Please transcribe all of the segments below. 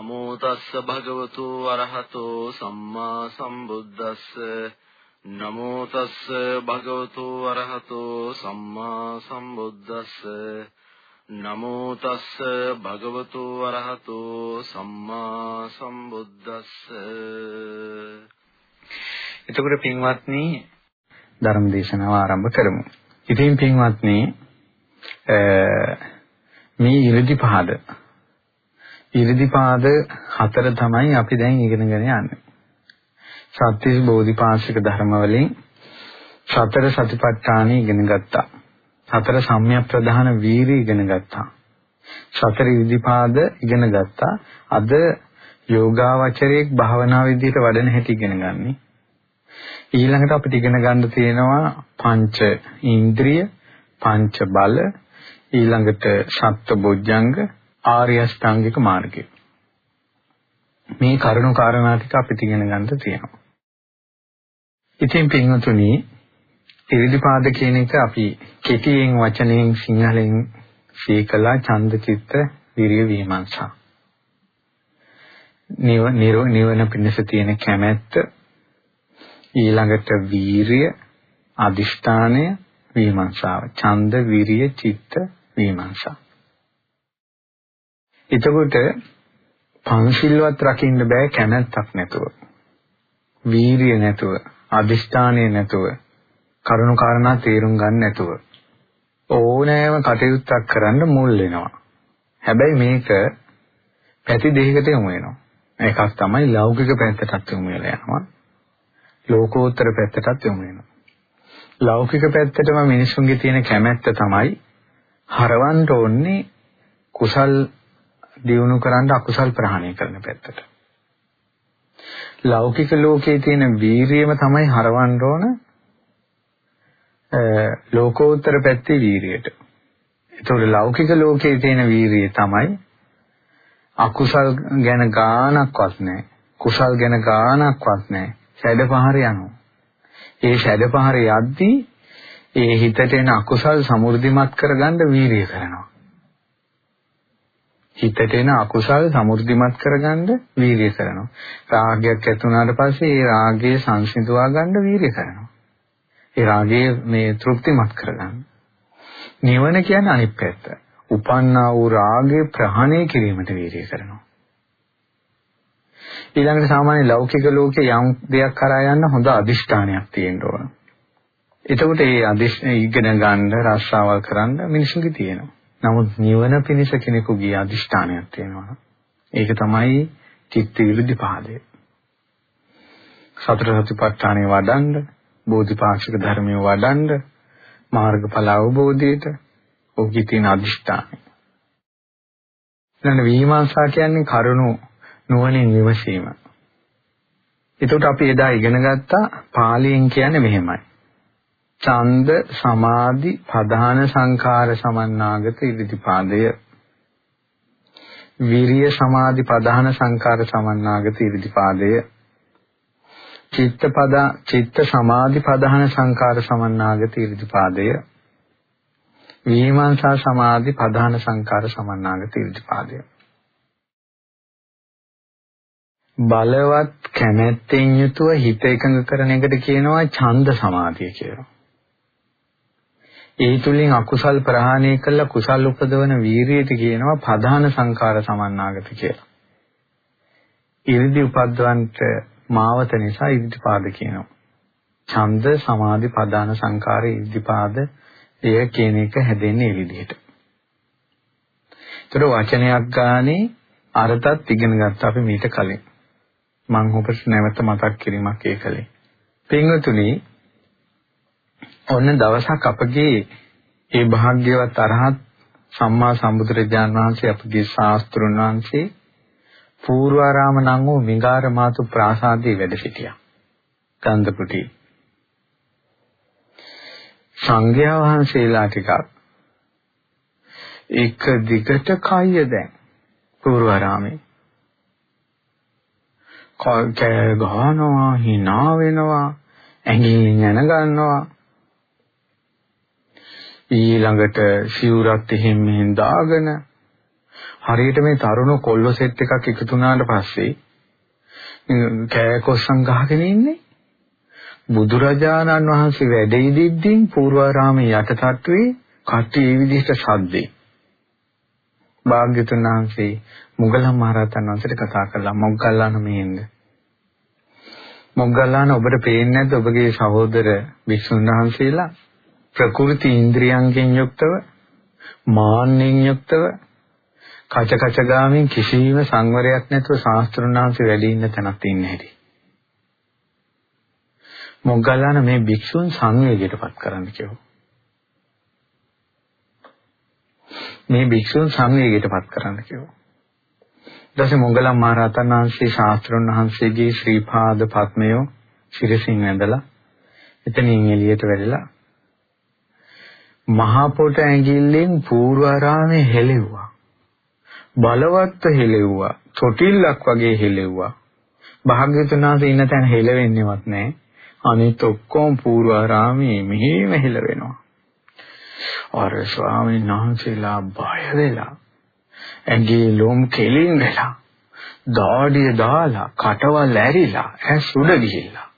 නමෝ තස්ස භගවතු අරහතෝ සම්මා සම්බුද්දස්ස. නමෝ තස්ස භගවතු අරහතෝ සම්මා සම්බුද්දස්ස. නමෝ තස්ස භගවතු අරහතෝ සම්මා සම්බුද්දස්ස. එතකොට පින්වත්නි ධර්ම දේශනාව ආරම්භ කරමු. ඉතින් පින්වත්නි මේ ඉරිදිපාද ඉරිදිපාද හතර තමයි අපි දැන් ඉගෙනගෙන යන්නේ. සත්‍විස් බෝධිපාශික ධර්ම වලින් සතර සතිපට්ඨාන ඉගෙන ගත්තා. සතර සම්‍යක් ප්‍රධාන වීර්ය ඉගෙන ගත්තා. සතර ඉරිදිපාද ඉගෙන ගත්තා. අද යෝගාවචරයේ භාවනා විදියට වඩන හැටි ඉගෙන ගන්නේ. ඊළඟට අපිට ඉගෙන ගන්න තියෙනවා පංච ඉන්ද්‍රිය, පංච බල, ඊළඟට සත්ත්ව බොජ්ජංග, ආර්ය අෂ්ටාංගික මාර්ගය. මේ කරුණු කාරණා ටික අපිට ඉගෙන ගන්න තියෙනවා. ඉතින් පින්වතුනි, ඉරිදිපාද කියන එක අපි කෙටියෙන් වචනයෙන් සිංහලෙන් සීකලා ඡන්ද චිත්ත විරිය විමර්ශා. නිවන පිණිස තියෙන කැමැත්ත ඊළඟට වීරිය අදිෂ්ඨානය විමර්ශාව ඡන්ද විරිය චිත්ත විමර්ශා එතකොට පංචිල්වත් රකින්න බෑ කැමැත්තක් නැතුව. වීරිය නැතුව, අදිෂ්ඨානය නැතුව, කරුණු කාරණා තේරුම් ගන්න නැතුව ඕනෑම කටයුත්තක් කරන්න මුල් වෙනවා. හැබැයි මේක පැති දෙකකට යොමු වෙනවා. එකක් තමයි ලෞකික පැත්තටත් යොමු වෙලා යනවා. ලෝකෝත්තර පැත්තටත් යොමු වෙනවා. ලෞකික පැත්තටම මිනිසුන්ගේ තියෙන කැමැත්ත තමයි හරවන්න ඕනේ කුසල් දියුණු කරන්න අකුසල් ප්‍රහාණය කරන පැත්තට. ලෞකික ලෝකයේ තියෙන වීරියම තමයි හරවන්න ඕන ලෝකෝත්තර පැත්තේ වීරියට. ඒතකොට ලෞකික ලෝකයේ තියෙන වීරිය තමයි අකුසල් ගැන ගානක්වත් නැහැ. කුසල් ගැන ගානක්වත් නැහැ. සැඩපහර යනවා. ඒ සැඩපහර යද්දී ඒ හිතට එන අකුසල් සමෘද්ධිමත් කරගන්න වීරිය කරනවා. හිතට එන අකුසල් සමෘද්ධිමත් කරගන්න වීර්ය කරනවා. රාගයක් ඇති වුණාට පස්සේ ඒ රාගය සංසිඳවා ගන්න වීර්ය කරනවා. ඒ රාගය මේ තෘප්තිමත් කරගන්න. නිවන කියන්නේ අනිත් පැත්ත. උපන්නා වූ රාගය ප්‍රහාණය කිරීමට වීර්ය කරනවා. ඊළඟට සාමාන්‍ය ලෞකික ලෝකේ යම් දෙයක් කරා යන්න හොඳ අදිෂ්ඨානයක් තියෙන්න ඕන. එතකොට ඒ අදිෂ්ඨ ඉගෙන ගන්න රස්සාවල් කරන්න මිනිසුන්ගේ තියෙනවා. නමුත් නිවන පිණිස කෙනෙකුගේ අදිෂ්ඨානයක් තියෙනවා. ඒක තමයි චිත්ත විරුද්ධ පාදය. සතර සතිපට්ඨානෙ වඩන්න, බෝධිපාක්ෂික ධර්මයේ වඩන්න, මාර්ගඵල අවබෝධයට ඔහුගේ තියෙන අදිෂ්ඨානය. ඊළඟ විමර්ශා කියන්නේ කරුණු නුවණින් විමසීම. එතකොට අපි එදා ඉගෙන ගත්තා පාලියෙන් කියන්නේ මෙහෙමයි. ඡන්ද සමාධි ප්‍රධාන සංඛාර සමන්නාගත ඉරිදිපාදය විරිය සමාධි ප්‍රධාන සංඛාර සමන්නාගත ඉරිදිපාදය චිත්ත පද චිත්ත සමාධි ප්‍රධාන සංඛාර සමන්නාගත ඉරිදිපාදය විමර්ශා සමාධි ප්‍රධාන සංඛාර සමන්නාගත ඉරිදිපාදය බලවත් කැමැත්තෙන් යුතුව හිත එකඟ කරන එකට කියනවා ඡන්ද සමාධිය කියලා. ඒ තුලින් අකුසල් ප්‍රහාණය කළ කුසල් උපදවන වීරියට කියනවා ප්‍රධාන සංඛාර සමන්නාගත කියලා. ඉරිදි උපද්දවන්ට මාවත නිසා ඉරිදිපාද කියනවා. ඡන්ද සමාධි ප්‍රධාන සංඛාර ඉරිදිපාද එය කියන එක හැදෙන්නේ ඒ විදිහට. ඒතර වචනයක් ගානේ අර්ථත් ඉගෙන ගත්ත අපි මීට කලින්. මම ඔබට නැවත මතක් කිරීමක් ඒකලේ. පින්වතුනි ඔන්න දවසක් අපගේ ඒ භාග්‍යවත් අරහත් සම්මා සම්බුදුරජාන් වහන්සේ අපගේ ශාස්ත්‍රුන් වහන්සේ පූර්වාරාම නම් වූ මිගාර මාතු ප්‍රාසාදයේ වැඩ සිටියා. කන්දපුටි. සංඝයා වහන්සේලා ටිකක් එක දිගට කය දැන් පූර්වාරාමේ කෑ ගහනවා hina වෙනවා ඇඟිල්ලෙන් යන ගන්නවා ඊළඟට සිවුරත් එහෙම මෙහෙන් දාගෙන හරියට මේ තරුණ කොල්ල සෙට් එකක් එකතු වුණාට පස්සේ කෑකොස්සන් ගහගෙන ඉන්නේ බුදුරජාණන් වහන්සේ වැඩ ඉදිද්දීන් පූර්වාරාමයේ යටටට්ටුවේ කට්ටිය ඒ විදිහට සද්දේ. භාග්‍යතුන් වහන්සේ මුගලන් මහරහතන් වහන්සේට කතා කළා මොග්ගල්ලාන මෙහෙන්ද. මොග්ගල්ලාන ඔබට පේන්නේ නැද්ද ඔබගේ සහෝදර වික්ෂුන් වහන්සේලා ප්‍රකෘති ඉන්ද්‍රියයන්ගෙන් යුක්තව මාන්නෙන් යුක්තව කච කච ගාමින් කිසිම සංවරයක් නැතුව ශාස්ත්‍රඥාන්සේ වැඩි ඉන්න තැනක් ඉන්නේ හැටි. මොග්ගල්ලාන මේ භික්ෂුන් සංවේගයටපත් කරන්න කිව්වා. මේ භික්ෂුන් සංවේගයටපත් කරන්න කිව්වා. ඊට මොග්ගලම් මහරහතන් වහන්සේ ශාස්ත්‍රඥ වහන්සේගේ ශ්‍රී පාද පත්මය ශිරසින් ඇඳලා එතනින් එළියට වැරිලා මහා පොට ඇඟිල්ලෙන් පූර්වාරාමේ හෙලෙව්වා. බලවත්ව හෙලෙව්වා. චොටිල්ලක් වගේ හෙලෙව්වා. භාග්‍යතුන් වහන්සේ ඉන්න තැන හෙලවෙන්නේවත් නැහැ. අනිත් ඔක්කොම පූර්වාරාමේ මෙහෙම හෙලවෙනවා. අර ස්වාමීන් වහන්සේලා බය වෙලා ඇඟේ ලොම් කෙලින් වෙලා දාඩිය දාලා කටවල් ඇරිලා ඇස් උඩ ගිහිල්ලා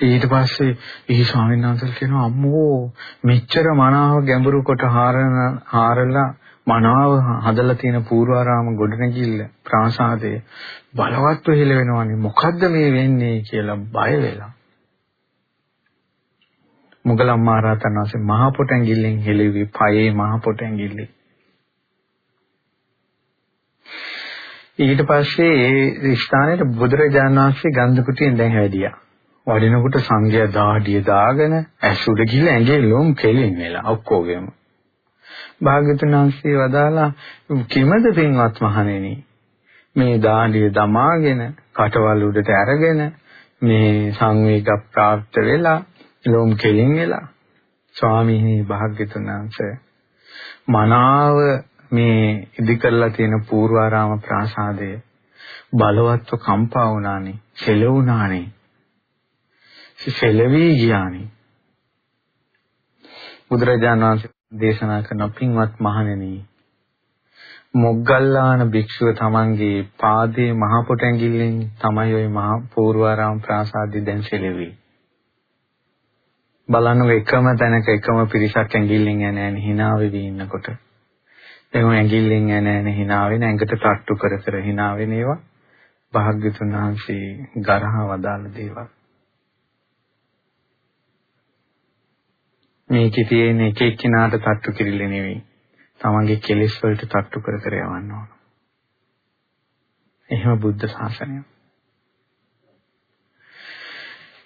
ඊට පස්සේ ඉහි ස්වාමීන් වහන්සේ කියනවා අම්මෝ මෙච්චර මනාව ගැඹුරු කොට හාරන හාරලා මනාව හදලා තියෙන පූර්වාරාම ගොඩනැගිල්ල ප්‍රාසාදය බලවත්ව හිල වෙනවනේ. මොකද්ද මේ වෙන්නේ කියලා බය වෙලා. මුගලන් මහරහතන් වහන්සේ මහ පොටැඟිල්ලෙන් හෙළුවි පයේ මහ පොටැඟිල්ලේ ඊට පස්සේ ඒ ස්ථානෙට බුදුරජාණන් වහන්සේ ගන්ධකුටියෙන් දැන් හැදියා. වඩිනකොට සංඝයා දාඩිය දාගෙන ඇසුර ගිහලා ඇඟේ ලොම් කෙලින් වෙලා ඔක්කොගෙම. භාග්‍යතුන් වහන්සේ වදාලා කිමද පින්වත් මහණෙනි? මේ දාඩිය දමාගෙන කටවල් උඩට අරගෙන මේ සංවේග ප්‍රාප්ත වෙලා ලොම් කෙලින් වෙලා. ස්වාමීනි භාග්‍යතුන් වහන්සේ මනාව මේ ඉදි කරලා තියෙන පූර්වාරාම ප්‍රාසාදය බලවත්ව කම්පා වුණානේ, සෙලවුණානේ. සෙලවි ගියානේ. බුදුරජාණන් වහන්සේ දේශනා කරන පින්වත් මහණෙනි මොග්ගල්ලාන භික්ෂුව තමන්ගේ පාදයේ මහ පොටැඟිල්ලෙන් තමයි ওই මහ පූර්වාරාම ප්‍රාසාදය දැන් සෙලෙවි. බලන්න එකම තැනක එකම පිරිසක් ඇඟිල්ලෙන් ඇන ඇන hina වෙවි ඉන්නකොට එහෙනම් ඇඟිල්ලෙන් ඇන ඇන hina වෙන ඇඟට තට්ටු කර කර hina වෙන ඒවා භාග්‍යතුන් වහන්සේ ගරහා වදාළ දේවල් මේකේ තියෙන එක එක්කිනාට තට්ටු කිරිල්ල නෙවෙයි. තමන්ගේ කෙලෙස් වලට තට්ටු කර කර යවන්න ඕන. එහෙම බුද්ධ ශාසනය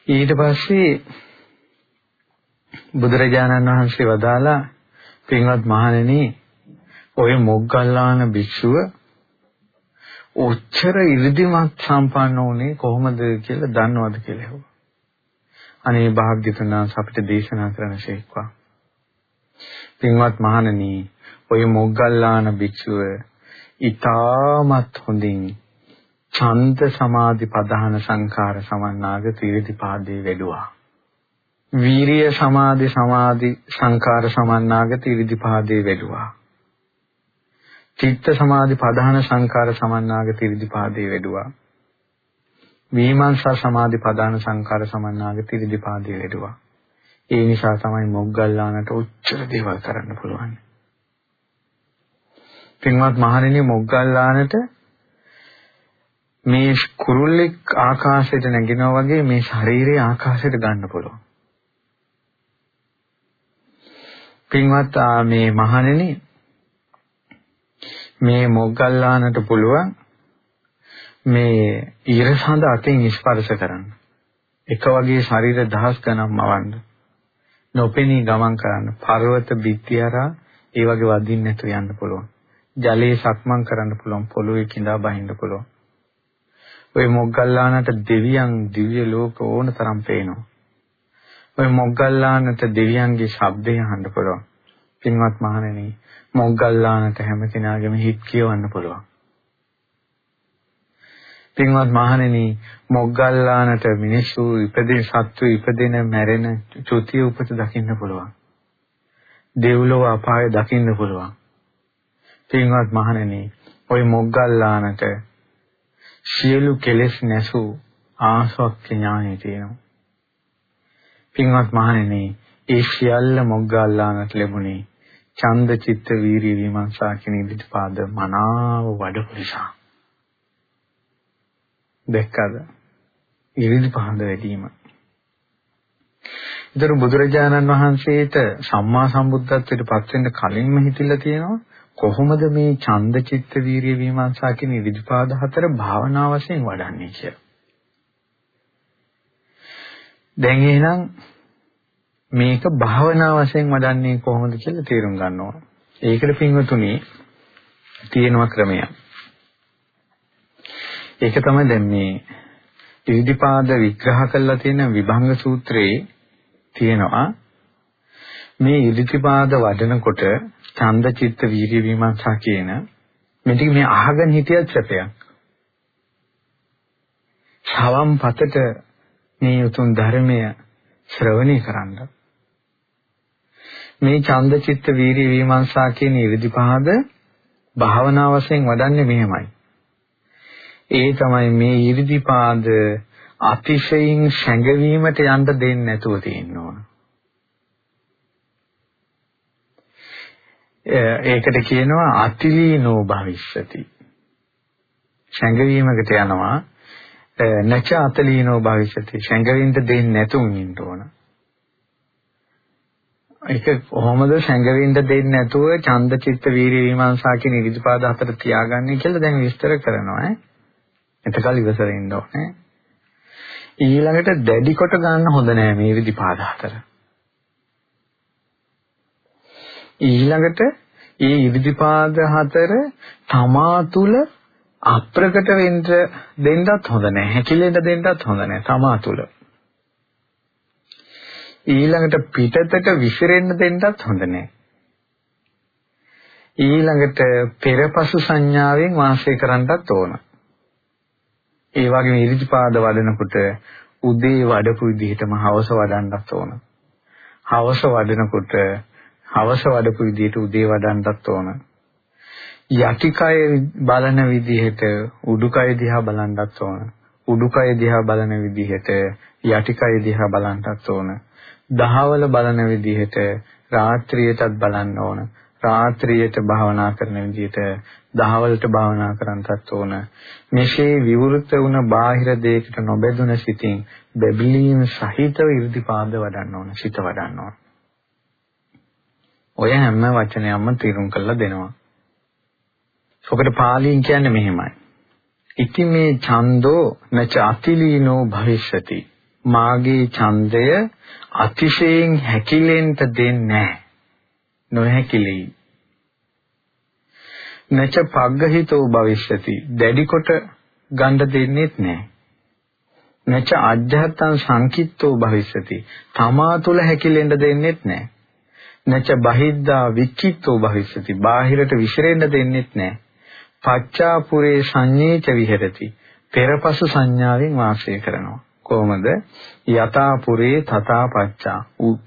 ඊට පස්සේ බුදුරජාණන් වහන්සේ වදාලා පින්වත් මහණෙනි ඔය මොග්ගල්ලාන භික්ෂුව උච්චර ඉරිදිමත් සම්පන්න වුණේ කොහොමද කියලා දන්නවද කියලා ඇහුවා. අනේ භාග්‍යතුන් වහන්සේ අපිට දේශනා කරන ශේක්වා. පින්වත් මහණෙනි ඔය මොග්ගල්ලාන භික්ෂුව ඊටමත් හොඳින් ඡන්ද සමාධි පදහන සංඛාර සමන්නාග ත්‍රිවිධපාදේ වැඩුවා. වීරිය සමාධි සමාධි සංකාර සමන්නාගත ඉරිදිපාදේ වැඩුවා. චිත්ත සමාධි පධාන සංකාර සමන්නාගත ඉරිදිපාදේ වැඩුවා. විමර්ශා සමාධි පධාන සංකාර සමන්නාගත ඉරිදිපාදේ වැඩුවා. ඒ නිසා තමයි මොග්ගල්ලානට උච්චර දේවල් කරන්න පුළුවන්. පින්වත් මහණෙනි මොග්ගල්ලානට මේ කුරුල්ලෙක් ආකාශයට නැගිනවා වගේ මේ ශරීරය ආකාශයට ගන්න පුළුවන්. පින්වත් මේ මහණෙනි මේ මොග්ගල්ලානට පුළුවන් මේ ඊරසඳ අතින් ස්පර්ශ කරන්න. එක වගේ ශරීර දහස් ගණන් මවන්න. නොපෙනී ගමන් කරන්න. පර්වත බිත්තියරා ඒ වගේ වදින්න නැතුව යන්න පුළුවන්. ජලයේ සක්මන් කරන්න පුළුවන්. පොළොවේ කිඳා බහින්න පුළුවන්. ওই මොග්ගල්ලානට දෙවියන් දිව්‍ය ලෝක ඕන තරම් පේනවා. ඔය මොග්ගල්ලානට දෙවියන්ගේ ශබ්දය අහන්න පුළුවන්. පින්වත් මහණෙනි, මොග්ගල්ලානට හැම කෙනාගේම හිත් කියවන්න පුළුවන්. පින්වත් මහණෙනි, මොග්ගල්ලානට මිනිස්සු ඉපදෙන සත්තු ඉපදෙන මැරෙන චුතිය උපත දකින්න පුළුවන්. දෙව්ලොව අපාය දකින්න පුළුවන්. පින්වත් මහණෙනි, ওই මොග්ගල්ලානට සියලු කෙලෙස් නැසූ ආසවක්ඛ ඥානය තියෙනවා. පින්වත් මහණෙනි, ඒ සියල්ල මොග්ගල්ලානට ලැබුණේ ඡන්ද චිත්ත වීරිය විමර්ශා කියන ඉදිරිපාද මනාව වඩපු නිසා. දැක්කද? ඉරිදිපාද වැඩිම. ඒතර බුදුරජාණන් වහන්සේට සම්මා සම්බුද්ධත්වයට පත් වෙන්න කලින්ම හිතිලා තියෙනවා කොහොමද මේ ඡන්ද චිත්ත වීරිය විමර්ශා කියන ඉරිදිපාද හතර භාවනා වශයෙන් වඩන්නේ කියලා. දැන් එහෙනම් මේක භාවනා වශයෙන් වඩන්නේ කොහොමද කියලා තේරුම් ගන්න ඕන. ඒකට පින්වතුනි තියෙනවා ක්‍රමයක්. ඒක තමයි දැන් මේ ඉරිදිපාද විග්‍රහ කරලා තියෙන විභංග සූත්‍රයේ තියෙනවා මේ ඉරිදිපාද වඩනකොට ඡන්ද චිත්ත වීර්ය විමර්ශා කියන මේ ටික මේ අහගෙන හිටියත් සැපයක්. ශවම් පතට මේ උතුම් ධර්මය ශ්‍රවණය කරන්න. මේ ඡන්ද චිත්ත වීර්ය විමර්ශා කියන ඉරිදිපාද භාවනා වශයෙන් වඩන්නේ මෙහෙමයි. ඒ තමයි මේ 이르දිපාද අතිශයින් සැඟවීමට යන්න දෙන්නේ නැතුව තියෙන්න ඕන. ඒකට කියනවා අතිලීනෝ භවිෂ්‍යති. සැඟවීමකට යනවා නැච අතලීනෝ භවිෂ්‍යති. සැඟවෙන්න දෙන්නේ නැතුව ඉන්න ඕන. ඒක කොහොමද සැඟවෙන්න දෙන්නේ නැතුව ඡන්ද චිත්ත වීර්ය විමර්ශා කියන ඉරිදිපාද හතර තියාගන්නේ කියලා දැන් විස්තර කරනවා ඈ. එතකල් ඉවසර ඉන්න ඕනේ. ඊළඟට දැඩි කොට ගන්න හොඳ නෑ මේ විදිපාද හතර. ඊළඟට ඒ ඉදිරිපාද හතර තමා තුල අප්‍රකට වෙන්න දෙන්නත් හොඳ නැහැ. හැකිලෙන්න දෙන්නත් හොඳ නැහැ. තමා තුල. ඊළඟට පිටතට විසිරෙන්න දෙන්නත් හොඳ නැහැ. ඊළඟට පෙරපසු සංඥාවෙන් වාසය කරන්නත් ඕන. ඒ වගේම ඉරිදිපාද වඩනකොට උදේ වඩපු විදිහටම හවස වඩන්නත් ඕන. හවස වඩනකොට හවස වඩපු විදිහට උදේ වඩන්නත් ඕන. යටිකය බලන විදිහට උඩුකය දිහා බලන්නත් ඕන. උඩුකය දිහා බලන විදිහට යටිකය දිහා බලන්නත් ඕන. දහවල බලන විදිහට රාත්‍රියටත් බලන්න ඕන. රාත්‍රියට භාවනා කරන විදිහට දහවලට භාවනා කරන්නත් ඕන. මෙසේ විවෘත වුණ බාහිර දෙයකට නොබැඳුන සිතින් බැබලීම් සහිතව 이르දිපාද වඩන්න ඕන, සිත වඩන්න ඕන. ඔය හැම වචනයක්ම තීරුම් කරලා දෙනවා. ඔකට පාලියෙන් කියන්නේ මෙහෙමයි. ඉති මේ ඡන්தோ නච අතිලීනෝ භවිෂති. මාගේ ඡන්දය අතිශයෙන් හැකිලෙන්ට දෙන්නේ නැහැ. නොහැකිලෙයි. නච පග්ගහිතෝ භවිෂ්‍යති දැඩි කොට ගන්න දෙන්නේත් නැහැ. නච අජ්ජහතං සංකිට්තෝ භවිෂ්‍යති තමා තුල හැකිලෙන්න දෙන්නේත් නැහැ. නච බහිද්දා විචිත්තෝ භවිෂ්‍යති බාහිරට විසිරෙන්න දෙන්නේත් නැහැ. පච්චාපුරේ සංඤේච විහෙරති පෙරපසු සංඥාවෙන් වාසය කරනවා. කොහොමද යථාපුරේ තථා පච්චා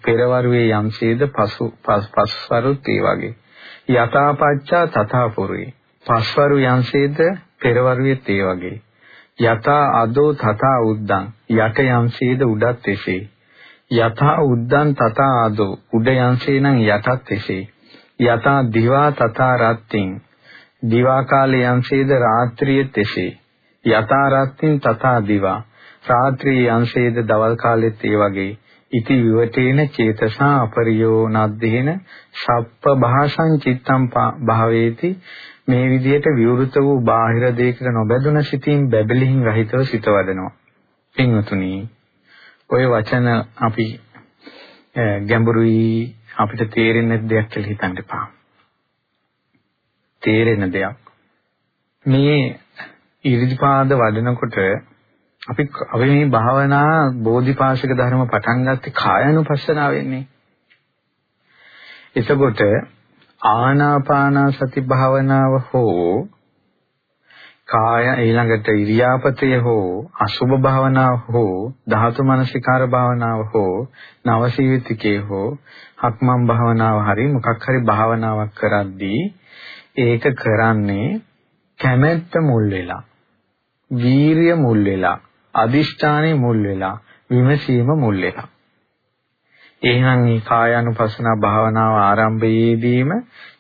පෙරවරුවේ යම්සේද පසු පස්වරුත් ඒ වගේ. යථාපච්චා තථාපුරේ. පස්වරු යම්සේද පෙරවරුවේත් ඒ වගේ. යථා අදෝ තථා උද්දං. යට යම්සේද උඩත් එසේ. යථා උද්දං තථා අදෝ. උඩ යම්සේ නම් යටත් එසේ. යථා දිවා තථා රත්තින්. දිවා කාලේ යම්සේද රාත්‍රියෙත් එසේ. යථා රත්තින් තථා දිවා. රාත්‍රී අංශයේද දවල් කාලෙත් ඒ වගේ ඉති විවටේන චේතසා අපරියෝ නද්දේන සප්ප භාෂං චිත්තම් භාවේති මේ විදිහට විවෘත වූ බාහිර දෙයකට නොබැඳුන සිතින් බැබලින් රහිතව සිත වඩනවා. පින්වතුනි ඔය වචන අපි ගැඹුරුයි අපිට තේරෙන දෙයක් කියලා හිතන්න එපා. තේරෙන දෙයක්. මේ ඉරිදිපාද වඩනකොට අපි අපි මේ භාවනා බෝධිපාශික ධර්ම පටන් ගත්තේ කායानुපස්සනාවෙන්නේ. එතකොට ආනාපාන සති භාවනාව හෝ කාය ඊළඟට ඉරියාපතය හෝ අසුභ භාවනාව හෝ ධාතු මනසිකාර භාවනාව හෝ නවසීවිතිකේ හෝ හක්මන් භාවනාව හරි මොකක් හරි භාවනාවක් කරද්දී ඒක කරන්නේ කැමැත්ත මුල් වෙලා වීරිය මුල් වෙලා අදිෂ්ඨානෙ මුල් වෙලා විමසීම මුල් වෙලා එහෙනම් මේ කායානුපස්සන භාවනාව ආරම්භයේදීම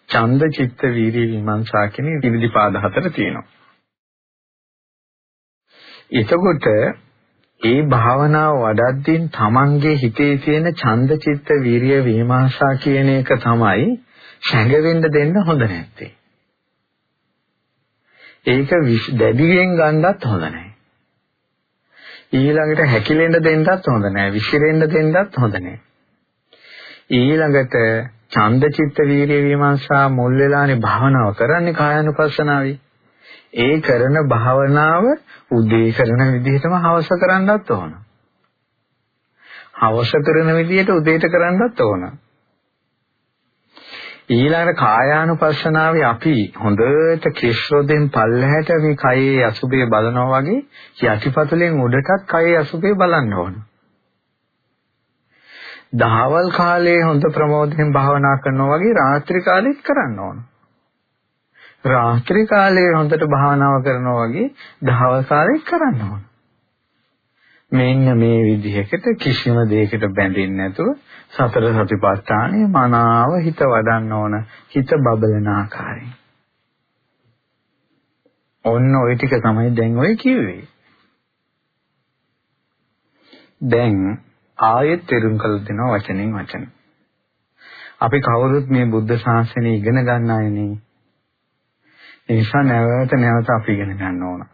ඡන්ද චිත්ත වීරිය විමර්ශා කියන ඉරිදිපාද හතර තියෙනවා. එතකොට ඒ භාවනාව වඩද්දී තමන්ගේ හිතේ තියෙන ඡන්ද චිත්ත වීරිය විමර්ශා කියන එක තමයි සැඟවෙන්න දෙන්න හොඳ නැත්තේ. ඒක දැඩියෙන් ගන්නත් හොඳ නැහැ. ඊළඟට හැකිලෙන්න දෙන්නත් හොඳ නැහැ. විසිරෙන්න දෙන්නත් හොඳ නැහැ. ඊළඟට ඡන්ද චිත්ත වීර්ය විමර්ශා මුල් වෙලානේ භාවනාව කරන්නේ කායानुපස්සනාවේ. ඒ කරන භාවනාව උදේ කරන විදිහටම හවස කරන්නත් ඕන. හවස කරන විදිහට උදේට කරන්නත් ඕන. ඊළඟ කායානුපස්සනාවේ අපි හොඳට කිශ්‍රෝදෙන් පල්ලහැට මේ කයේ අසුබේ බලනවා වගේ යටිපතුලෙන් උඩටත් කයේ අසුබේ බලන්න ඕන. දහවල් කාලේ හොඳ ප්‍රමෝදයෙන් භාවනා කරනවා වගේ රාත්‍රී කාලෙත් කරන්න ඕන. රාත්‍රී කාලේ හොඳට භාවනාව කරනවා වගේ දහවල් කාලෙත් කරන්න ඕන. මෙන්න මේ විදිහකට කිසිම දෙයකට බැඳෙන්නේ නැතුව සතර සතිපට්ඨානෙ මනාව හිත වඩන්න ඕන හිත බබලන ආකාරයෙන්. ඔන්න ওই ටික තමයි දැන් ඔය කිව්වේ. දැන් ආයෙත් තෙරුම් කළ දෙනවා වචනෙන් වචන. අපි කවුරුත් මේ බුද්ධ ශාසනය ඉගෙන ගන්න අයනේ. ඒ නිසා නැවත නැවත අපි ඉගෙන ගන්න ඕන.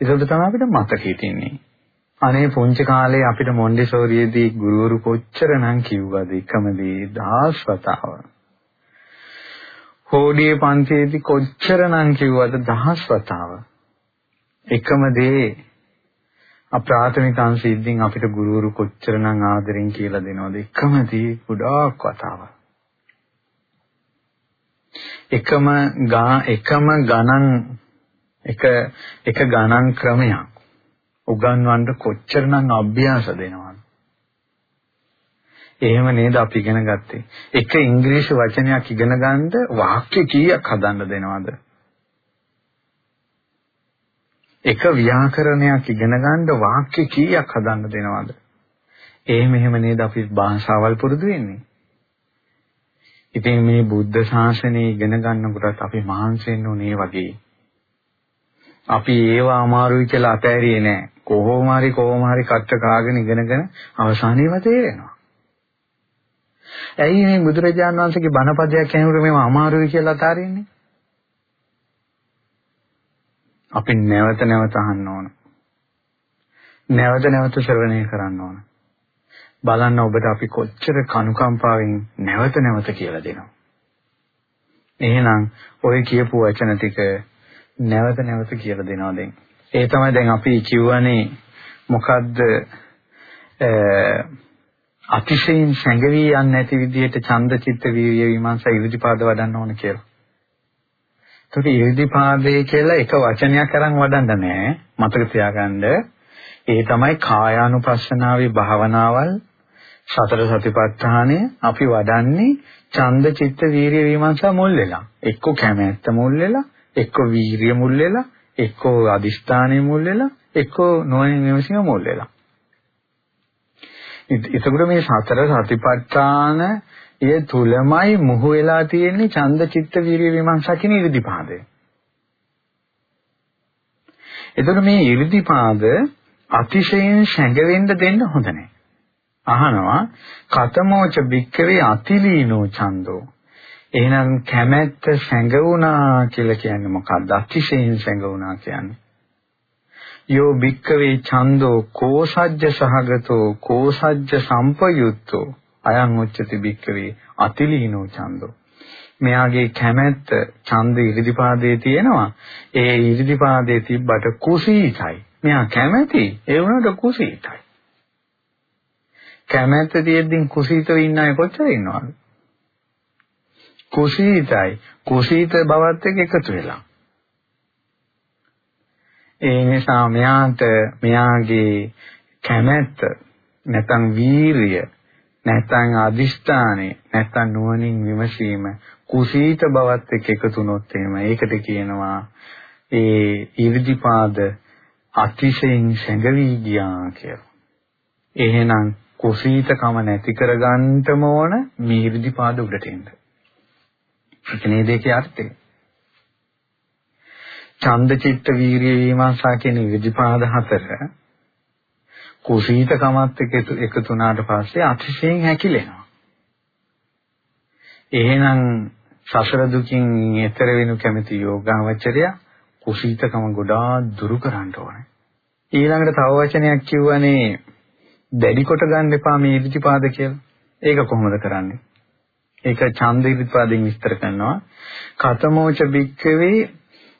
ඒක තමයි අපිට මතක හිටින්නේ. අනේ පුංචි කාලේ අපිට මොන්ඩිසෝරියේදී ගුරුවරු කොච්චරනම් කිව්වද එකම දේ දහස් වතාව. හෝඩියේ පන්තියේදී කොච්චරනම් කිව්වද දහස් වතාව. එකම දේ අප්‍රාථමික අංශින්දින් අපිට ගුරුවරු කොච්චරනම් ආදරෙන් කියලා දෙනවද එකම දේ ගොඩාක් වතාව. එකම ගා එකම ගණන් එක එක ගණන් ක්‍රමයක් උගන්වන්න කොච්චරනම් අභ්‍යාස දෙනවද? එහෙම නේද අපි ඉගෙන ගත්තේ. එක ඉංග්‍රීසි වචනයක් ඉගෙන ගන්නද වාක්‍ය කීයක් හදන්න දෙනවද? එක ව්‍යාකරණයක් ඉගෙන ගන්න වාක්‍ය කීයක් හදන්න දෙනවද? එහෙම එහෙම නේද අපි භාෂාවල් පුරුදු වෙන්නේ. ඉතින් මේ බුද්ධ ශාසනය ඉගෙන ගන්නකොටත් අපි මහන්සි වෙන්න උනේ වගේ. අපි ඒවා අමාරුයි කියලා අතෑරියේ නෑ. කොහොම හරි කොහොම හරි කට්ට කාගෙන ඉගෙනගෙන අවසානයේම තේරෙනවා. ඇයි මේ බුදුරජාණන් වහන්සේගේ බණපදයක් කියනකොට මේවා අමාරුයි කියලා අතාරින්නේ? අපි නැවත නැවත අහන්න ඕන. නැවත නැවත ශ්‍රවණය කරන්න ඕන. බලන්න ඔබට අපි කොච්චර කනුකම්පාවෙන් නැවත නැවත කියලා දෙනවා. එහෙනම් ඔය කියපු වචන ටික නැවත නැවත කියලා දෙනවා දැන්. ඒ තමයි දැන් අපි කියවනේ මොකද්ද අතිශයින් සැඟවී යන්නේ නැති විදිහට ඡන්ද චිත්ත වීර්ය විමර්ශන ඉරිදිපාද වඩන්න ඕන කියලා. ඒකට ඉරිදිපාදේ කියලා එක වචනයක් අරන් වඩන්න නෑ. මතක තියාගන්න. ඒ තමයි කායානුපස්සනාවේ භාවනාවල් සතර සතිපට්ඨානය අපි වඩන්නේ ඡන්ද චිත්ත වීරිය විමර්ශන මුල් වෙලා. එක්ක කැමැත්ත මුල් වෙලා, එක්ක වීරිය මුල් වෙලා, එක්ක අදිෂ්ඨානය මුල් වෙලා, එක්ක නොයන් විමසීම මුල් වෙලා. එතකොට මේ සතර සතිපට්ඨාන ඒ තුලමයි මුහු වෙලා තියෙන්නේ ඡන්ද චිත්ත වීර්ය විමර්ශා කියන ඉරිදිපාදය. එතකොට මේ ඉරිදිපාද අතිශයින් සැඟවෙන්න දෙන්න හොඳ නැහැ. අහනවා කතමෝච බික්කවේ අතිලීනෝ ඡන්தோ. එහෙනම් කැමැත්ත සැඟවුණා කියලා කියන්නේ මොකක්ද? අතිශයින් සැඟවුණා කියන්නේ. යෝ බික්කවේ ඡන්தோ කෝසජ්ජ සහගතෝ කෝසජ්ජ සම්පයුත්තෝ අයං උච්චති බික්කවේ අතිලීනෝ ඡන්தோ මෙයාගේ කැමැත්ත ඡන්ද ඉරිදිපාදයේ තියෙනවා. ඒ ඉරිදිපාදයේ තිබ්බට කුසීතයි. මෙයා කැමැති. ඒ වුණාට කුසීතයි. කැමැත්ත තියෙද්දී කුසීතව ඉන්න අය කොච්චර ඉන්නවද? කුසීතයි. කුසීත බවත් එක්ක එකතු වෙලා. ඒ නිසා මෙයාට මෙයාගේ කැමැත්ත නැත්නම් වීරිය නැත්නම් අදිෂ්ඨානෙ නැත්නම් නුවණින් විමසීම කුසීත බවත් එක්ක එකතුනොත් එහෙම ඒකට කියනවා ඒ 이르දිපාද අතිශයින් සැඟවි ගියා කියලා. එහෙනම් කුසීතකම නැති කරගන්නම ඕන මේ 이르දිපාද උඩට එන්න. ඒක නේද ඒකේ අර්ථය. ඡන්ද චිත්ත වීරිය විමර්ශා කියන ඉර්ධිපාද හතර කුසීතකමත් එක්ක එකතු වුණාට පස්සේ අතිශයින් හැකිලෙනවා. එහෙනම් සසර දුකින් එතර වෙනු කැමති යෝගාවචරය කුසීතකම ගොඩාක් දුරු කරන්න ඕනේ. ඊළඟට තව වචනයක් කිව්වනේ දැඩි කොට ගන්න එපා මේ ඉර්ධිපාද කියලා. ඒක කොහොමද කරන්නේ? ඒක ඡන්ද ඉදිරිපාදයෙන් විස්තර කරනවා. කතමෝච භික්ඛවේ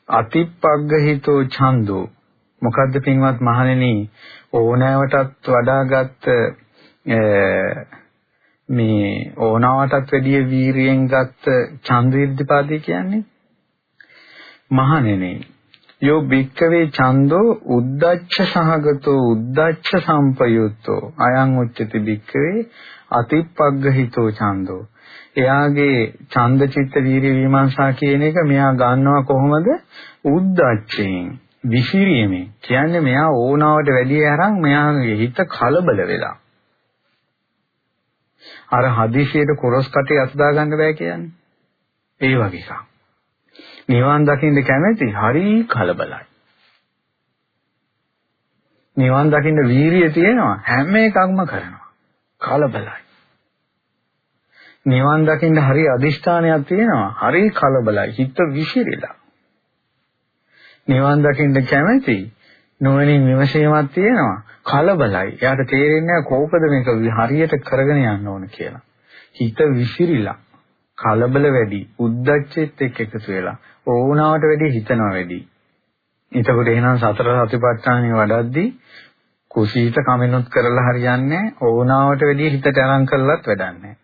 අතිප්පග්ග හිතෝ ඡන්தோ මොකද්ද පින්වත් මහණෙනි? ඕනෑවටත් වඩාගත් මේ ඕනාවටත් වැඩිය වීරියෙන් ගත්ත ඡන්දිර්ධිපාදී කියන්නේ? මහණෙනි යෝ භික්කවේ ඡන්தோ උද්දච්ච සහගතෝ උද්දච්ච සම්පයුත්තෝ. අයං උච්චති භික්කවේ අතිප්පග්ගහිතෝ ඡන්தோ එයාගේ ඡන්ද චිත්ත වීර්ය විමර්ශා කියන එක මෙයා ගන්නවා කොහොමද? උද්දච්චයෙන් විසිරීමෙන්. කියන්නේ මෙයා ඕනාවට වැඩි අරන් මෙයාගේ හිත කලබල වෙලා. අර හදිසියට කොරස් කටේ අත දා ගන්න බෑ කියන්නේ. ඒ වගේ එකක්. නිවන් දකින්න කැමැති හරි කලබලයි. නිවන් දකින්න වීරිය තියෙනවා හැම එකක්ම කරනවා. කලබලයි. නිවන් දකින්න හරි අදිෂ්ඨානයක් තියෙනවා. හරි කලබලයි. හිත විසිරිලා. නිවන් දකින්න කැමැති නොවනින් විමසීමක් තියෙනවා. කලබලයි. එයාට තේරෙන්නේ කෝකද මේක හරියට කරගෙන යන්න ඕන කියලා. හිත විසිරිලා. කලබල වැඩි. උද්දච්චෙත් එක්ක එකතු වෙලා. ඕනාවට වැඩි හිතනවා වැඩි. එතකොට එහෙනම් සතර සතිපට්ඨානෙ වඩද්දී කුසීත කමිනුත් කරලා හරියන්නේ ඕනාවට වැඩි හිතට අරන් කරලත් වැඩක්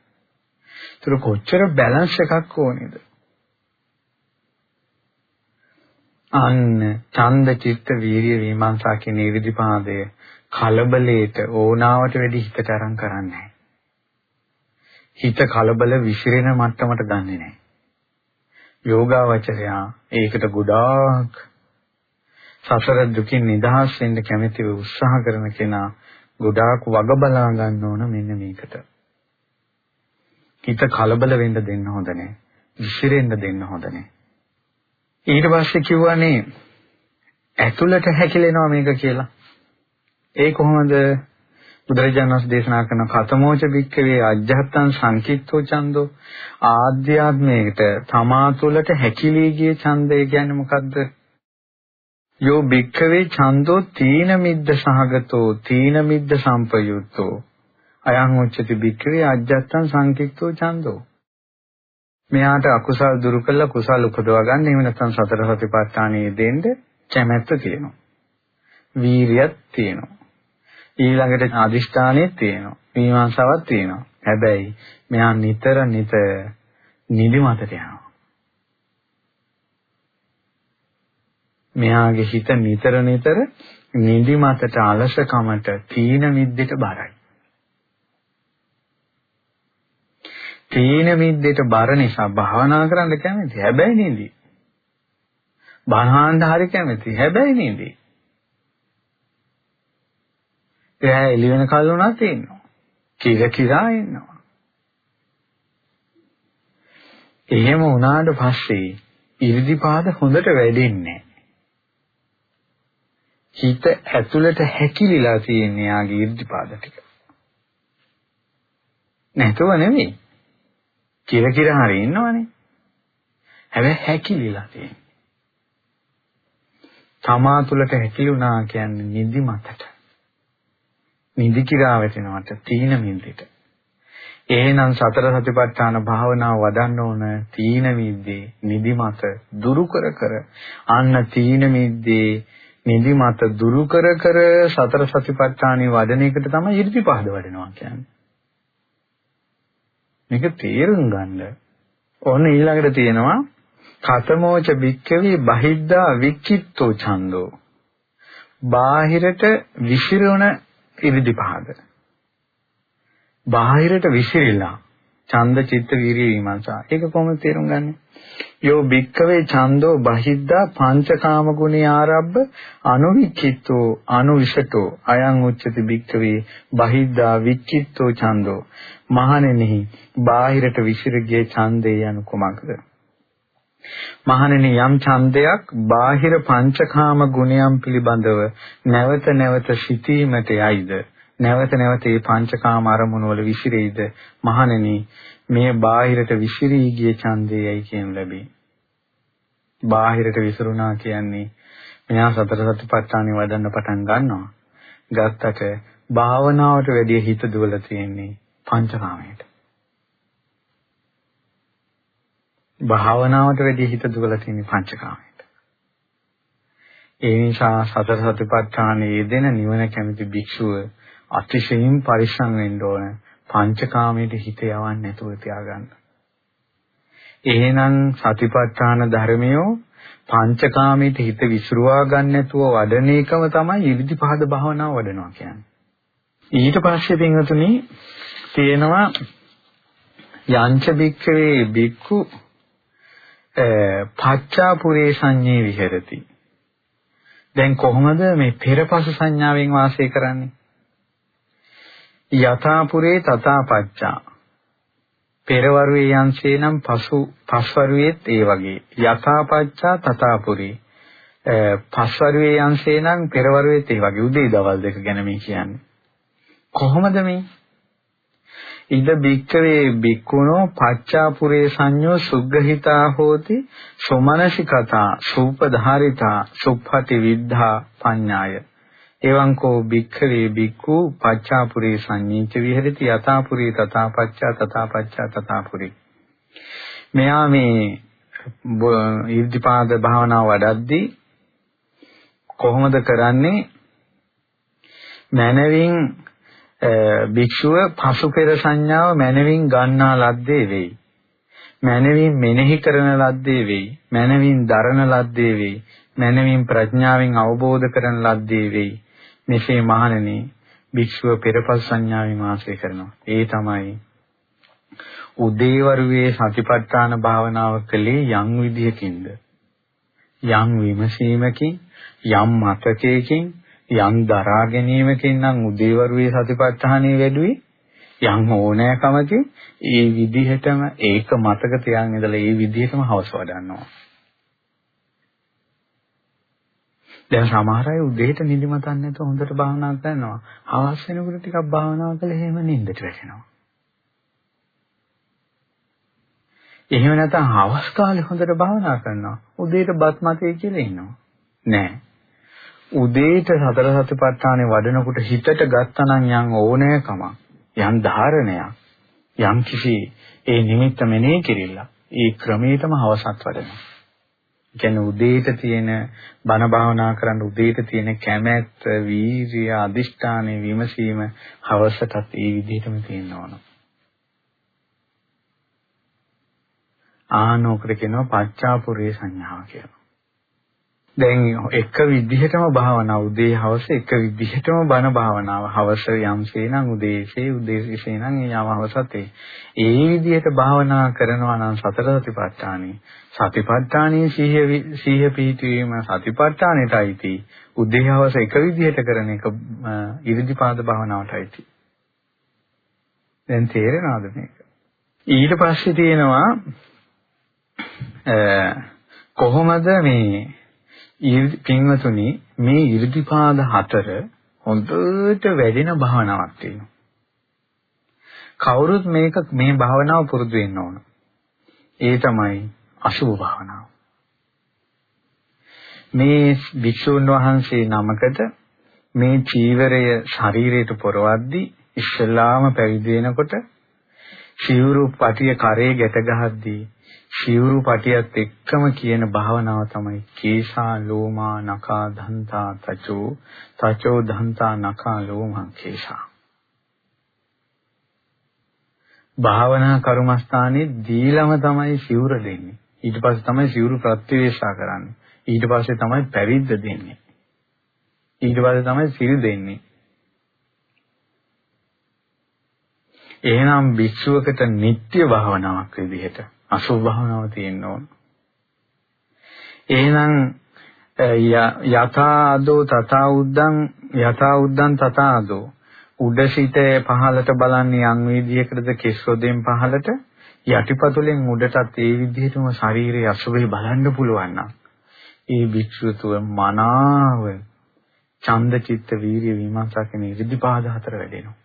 නැහැ. ඒතර කොච්චර බැලන්ස් එකක් ඕනේද? අන්න ඡන්ද චිත්ත වීරිය විමර්ශා කියන ඉරිදිපාදය කලබලයට ඕනාවට වැඩි හිතට අරන් කරන්නේ හිත කලබල විසිරෙන මට්ටමට ගන්නෙ නැහැ. යෝගාවචරයා ඒකට ගොඩාක් සසර දුකින් නිදහස් වෙන්න කැමැතිව උත්සාහ කරන කෙනා ගොඩාක් වග බලා ගන්න ඕන මෙන්න මේකට. හිත කලබල වෙන්න දෙන්න හොඳ නැහැ. විසිරෙන්න දෙන්න හොඳ නැහැ. ඊට පස්සේ කිව්වනේ ඇතුළට හැකිලෙනවා මේක කියලා. ඒ කොහොමද? බුදුරජාණන් වහන්සේ දේශනා කරන කතමෝච වික්කවේ අජ්ජහත්තං සංකිට්ඨෝ ඡන්தோ ආධ්‍යාත්මයකට තමා තුළට හැකිලී ගිය ඡන්දය කියන්නේ මොකද්ද? යෝ භික්ඛවේ ඡන්தோ තීන මිද්ද සහගතෝ තීන මිද්ද සම්පයුත්තෝ අයං උච්චති භික්ඛවේ අජ්ජත්තං සංකිට්ඨෝ ඡන්தோ මෙයාට අකුසල් දුරු කළා කුසල් උපදවා ගන්න එහෙම නැත්නම් සතර සතිපට්ඨානයේ දෙන්න කැමැත්ත තියෙනවා. වීරියක් තියෙනවා. ඊළඟට අදිෂ්ඨානෙත් තියෙනවා. මීමාංසාවක් තියෙනවා. හැබැයි මෙයා නිතර නිතර නිදිමතට යනවා. මෙයාගේ හිත නිතර නිතර නිදිමතට අලසකමට තීන මිද්දට බරයි. තීන මිද්දේට බර නිසා භාවනා කරන්න කැමති. හැබැයි නේද? බණහන්ද හරි කැමති. හැබැයි නේද? එයා එළි වෙන කල් වුණත් ඉන්නවා. කිර කිරා ඉන්නවා. එහෙම වුණාට පස්සේ ඉරිදිපාද හොඳට වැඩෙන්නේ හිත ඇතුළට හැකිලිලා තියෙන යාගේ ඉර්ධිපාද ටික. නැතුව නෙමෙයි. කිර කිර හරි ඉන්නවනේ. හැබැයි හැකිලිලා තියෙනවා. තමා තුළට හැකිලුණා කියන්නේ නිදි මතට. නිදි කිරා වැටෙනවට තීන මිද්දෙට. එහෙනම් සතර සතිපට්ඨාන භාවනාව වඩන්න ඕන තීන මිද්දේ නිදි මත දුරු කර කර අන්න තීන මිද්දේ නිදි මත දුරු කර කර සතර සතිපට්ඨානෙ වඩන එකට තමයි ඉර්ධිපාද වඩනවා කියන්නේ. මේක තේරුම් ගන්න. ඔන්න ඊළඟට තියෙනවා කතමෝච භික්කවේ බහිද්දා වික්කිත්තෝ ඡන්தோ. බාහිරට විසිරුණ ඉරිදි පහද. බාහිරට විසිරිලා ඡන්ද චිත්ත වීරිය විමර්ශා. ඒක කොහොමද තේරුම් ගන්නේ? යෝ භික්කවේ ඡන්தோ බහිද්දා පංචකාම ගුණේ ආරබ්බ අනුවිචිත්තෝ අනුවිෂතෝ අයං උච්චති භික්කවේ බහිද්දා විචිත්තෝ ඡන්தோ මහණෙනි බාහිරට විසිර ගිය ඡන්දේ යනු කුමක්ද මහණෙනි යම් ඡන්දයක් බාහිර පංචකාම ගුණයන් පිළිබඳව නැවත නැවත සිටීමට යයිද නැවත නැවත මේ පංචකාම අරමුණු වල විසිරෙයිද මහණෙනි මේ බාහිරට විසිරී ගිය ඡන්දයයි කියන ලැබේ. බාහිරට විසිරුණා කියන්නේ මෙයා සතර සතිපට්ඨානෙ වඩන්න පටන් ගන්නවා. ගත්තට භාවනාවට වැඩිය හිත දුවලා තියෙන්නේ පංචකාමයට. භාවනාවට වැඩිය හිත දුවලා තියෙන්නේ පංචකාමයට. ඒ නිසා සතර සතිපට්ඨානයේ යෙදෙන නිවන කැමති භික්ෂුව අතිශයින් පරිස්සම් වෙන්න ඕන. පංචකාමයට හිත යවන්නේ නැතුව තියාගන්න. එහෙනම් සතිපට්ඨාන ධර්මයෝ පංචකාමයට හිත විසිරුවා ගන්න නැතුව වඩන එකම තමයි ඉරිදිපහද භාවනාව වඩනවා කියන්නේ. ඊට පස්සේ පින්වතුනි තියෙනවා යංච බික්ඛවේ බික්ඛු පච්චාපුරේ සංඤේ විහෙරති. දැන් කොහොමද මේ පෙරපසු සංඥාවෙන් වාසය කරන්නේ? යථාපුරේ තථාපච්චා. පෙරවරුවේ යන්සේ නම් පසු පස්වරුවේත් ඒ වගේ. යථාපච්චා තථාපුරේ. පස්වරුවේ යන්සේ නම් පෙරවරුවේත් ඒ වගේ. උදේ දවල් දෙක ගැන මේ කියන්නේ. කොහොමද මේ? ඉද බික්කවේ බික්කුණෝ පච්චාපුරේ සංඤෝ සුග්ගහිතා හෝති සොමනසිකතා සූපධාරිතා සුප්පටි විද්ධා පඤ්ඤාය. එවංකෝ භික්ඛවේ භික්ඛු පච්චාපුරේ සංඤීච විහෙරති යථාපුරේ තථාපච්චා තථාපච්චා තථාපුරේ. මෙයා මේ ඊර්ධිපාද භාවනාව වඩද්දී කොහොමද කරන්නේ? මනවින් භික්ෂුව පසු පෙර සංඥාව මනවින් ගන්නා ලද්දේ වෙයි. මනවින් මෙනෙහි කරන ලද්දේ වෙයි. මනවින් දරන ලද්දේ වෙයි. මනවින් ප්‍රඥාවෙන් අවබෝධ කරන ලද්දේ වෙයි. මෙසේ මහණෙනි භික්ෂුව පෙරපස් සංඥාවෙන් වාසය කරනවා. ඒ තමයි උදේවරුවේ සතිපට්ඨාන භාවනාව කළේ යම් විදියකින්ද යම් විමසීමකින් යම් මතකයකින් යම් දරා ගැනීමකින් නම් උදේවරුවේ සතිපට්ඨානෙ වැඩුවේ? යම් ඕනෑකමකින්? ඒ විදිහටම ඒක මතක තියාගෙන ඉඳලා ඒ විදිහටම හවස වඩන්නවා. දැන් සමහර අය උදේට නිදිමතක් නැතුව හොඳට භාවනා කරනවා. හවස් වෙනකොට ටිකක් භාවනා කළා එහෙම නිින්දට වැටෙනවා. එහෙම නැත්නම් හවස් කාලේ හොඳට භාවනා කරනවා. උදේට බත් මතේ කියලා ඉන්නවා. නෑ. උදේට සතර සතිපට්ඨානේ වඩනකොට හිතට ගත්තනම් යම් ඕනෑකම යම් ධාරණයක් යම් කිසි ඒ නිමිත්ත මෙනෙහි කිරිල්ල ඒ ක්‍රමයටම හවසත් වඩනවා. කියන්නේ උදේට තියෙන බණ භාවනා කරන්න උදේට තියෙන කැමැත්ත, වීරිය, අදිෂ්ඨානය, විමසීම හවසටත් ඒ විදිහටම තියෙන්න ඕන. ආනෝකර කියනවා පච්චාපුරේ සංඥාව කියලා. දැන් එක විදිහටම භාවනාව උදේ හවස එක විදිහටම බණ භාවනාව. හවස යම්සේ නම් උදේසේ උදේසේ නම් යම හවසත් ඒ. විදිහට භාවනා කරනවා නම් සතර සතිපට්ඨානෙ. සතිපට්ඨානෙ සිහිය සිහිය පිහිටවීම සතිපට්ඨානෙටයි උදේ හවස එක විදිහට කරන එක ඉරිදිපාද භාවනාවටයි දැන් තේරෙනවද මේක? ඊට පස්සේ තියෙනවා කොහොමද මේ පින්වතුනි මේ 이르දිපාද හතර හොඳට වැඩෙන භාවනාවක් තියෙනවා. කවුරුත් මේක මේ භාවනාව පුරුදු වෙන්න ඕන. ඒ තමයි අසුභ භාවනාව. මේ වික්ෂුන් වහන්සේ නමකට මේ චීවරය ශරීරයට පොරවද්දී ඉස්සලාම පැවිදි වෙනකොට සිවුරු පටිය කරේ ගැට ගහද්දී සිවුරු පටියත් එක්කම කියන භාවනාව තමයි. කේසා ලෝමා නකා දන්තා තචෝ. තචෝ දන්තා නකා ලෝමා කේසා. භාවනා කර්මස්ථානයේ දීලම තමයි සිවුර දෙන්නේ. ඊට පස්සේ තමයි සිවුරු ප්‍රතිවේශා කරන්නේ. ඊට පස්සේ තමයි පැවිද්ද දෙන්නේ. ඊට පස්සේ තමයි සිල් දෙන්නේ. එහෙනම් භික්ෂුවකට නිත්‍ය භාවනාවක් විදිහට අසුභ භාවනාව තියෙන්න ඕන. එහෙනම් යථාදෝ තථා උද්දං යථා උද්දං තථාදෝ උඩ සිට පහළට බලන්නේ යම් විදියකටද කෙස්රොදෙන් පහළට යටිපතුලෙන් උඩටත් ඒ විදිහටම ශරීරයේ අසුභේ බලන්න පුළුවන් නම් ඒ භික්ෂුතුව මනාව ඡන්ද චිත්ත වීරිය විමර්ශා කියන ඉරිදිපාද හතර වැඩෙනවා.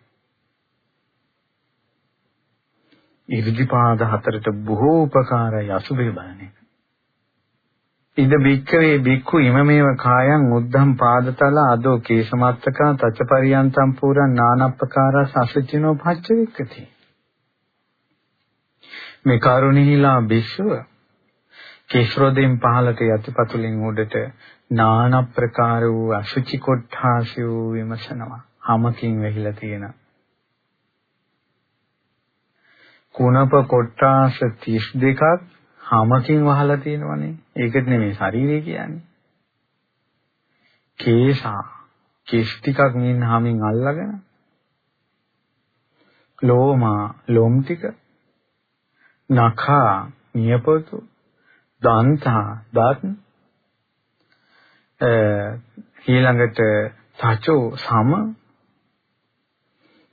ඉරිදිපාද හතරට බොහෝ උපකාරයි අසුභේ බලන එක. ඉද බික්කවේ බික්ඛු ඉමමේව කායං උද්ධම් පාදතල අදෝ කේසමත්තකා තච්චපරියන්තම් පුරං නානප්පකාරස් අසුචිනෝ පච්චවික්කති. මේ කරුණීලා බිස්සුව කේශරෝදෙන් පහලට යටිපතුලින් උඩට නාන ප්‍රකාර වූ අසුචි කොට්ඨාසය විමසනවා. හමකින් වෙහිලා තියෙන කුණප කොට්ඨාස 32ක් හමකින් වහලා තියෙනවනේ. ඒකත් නෙමෙයි ශරීරය කියන්නේ. කේසා කෙස් ටිකක් මින් හමින් අල්ලගෙන. ලෝමා ලොම් ටික. නඛා නියපොතු. දන්තා දත්. ඊළඟට තචෝ සම.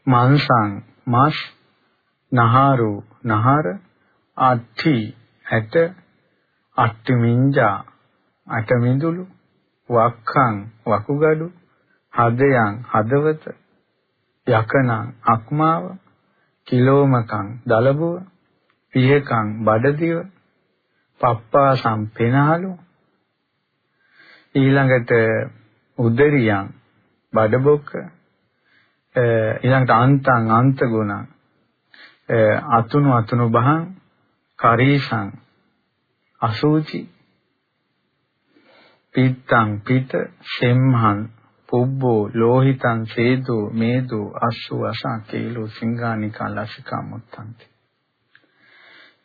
මාංශං මාස්. නහාරු නහර අට්ඨි ඇට අට්ටිමින්ජා අටමිඳුළු වක්ඛං වකුගඩු හදයන් හදවත යකනං අක්මාව කිලෝමකං දලබුව පියකං බඩදිව පප්පාසම් පෙනහලු ඊළඟට උදරියන් බඩබොක්ක ඊළඟට අන්තං අන්තගුණ අතුණු අතුණු බහං කරීසං අසූචි පිත්තං පිත සෙම්හං පුබ්බෝ ලෝහිතං සේදෝ මේදෝ අස්සු අසංකේලෝ සිංහානිකා ලසිකා මුත්තන්ති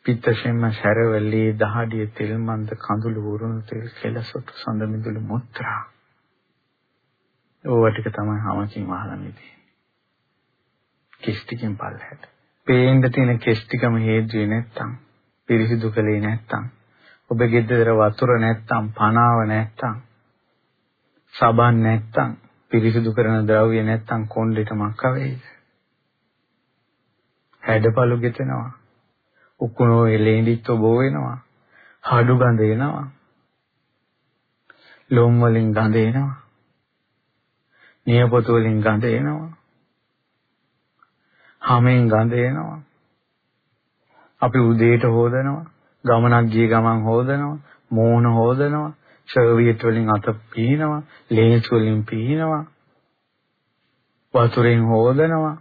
පිත්ත සෙම්ම සැරවලේ දහඩිය තෙල් මන්ද කඳුළු වරුණු තෙල් කෙලසොටු සඳ මිදුළු මුත්‍රා. ඕවා ටික තමයි හමකින් වහලා මිදී කිස් ටිකෙන් පල්හැට. පේන්න තියෙන කෙස් ටිකම හේතුවේ නැත්තම් පිරිසිදු කළේ නැත්තම් ඔබ ගෙදර වතුර නැත්තම් පනාව නැත්තම් සබන් නැත්තම් පිරිසිදු කරන ද්‍රව්‍ය නැත්තම් කොණ්ඩේට මක්ක වෙයිද? හැඩපළු ගෙතෙනවා. උකුණෝ එලෙඳිච්ච බෝ වෙනවා. හඩු ගඳ එනවා. ලොම් වලින් ගඳ එනවා. නියපොතු වලින් ගඳ එනවා. හැමෙන් ගඳ එනවා අපි උදේට හොදනවා, ගමනක් ගිය ගමන් හොදනවා, මූණ හොදනවා, සර්වියට් වලින් අත පීනවා, ලේන්ස් වලින් පීනවා, වතුරෙන් හොදනවා,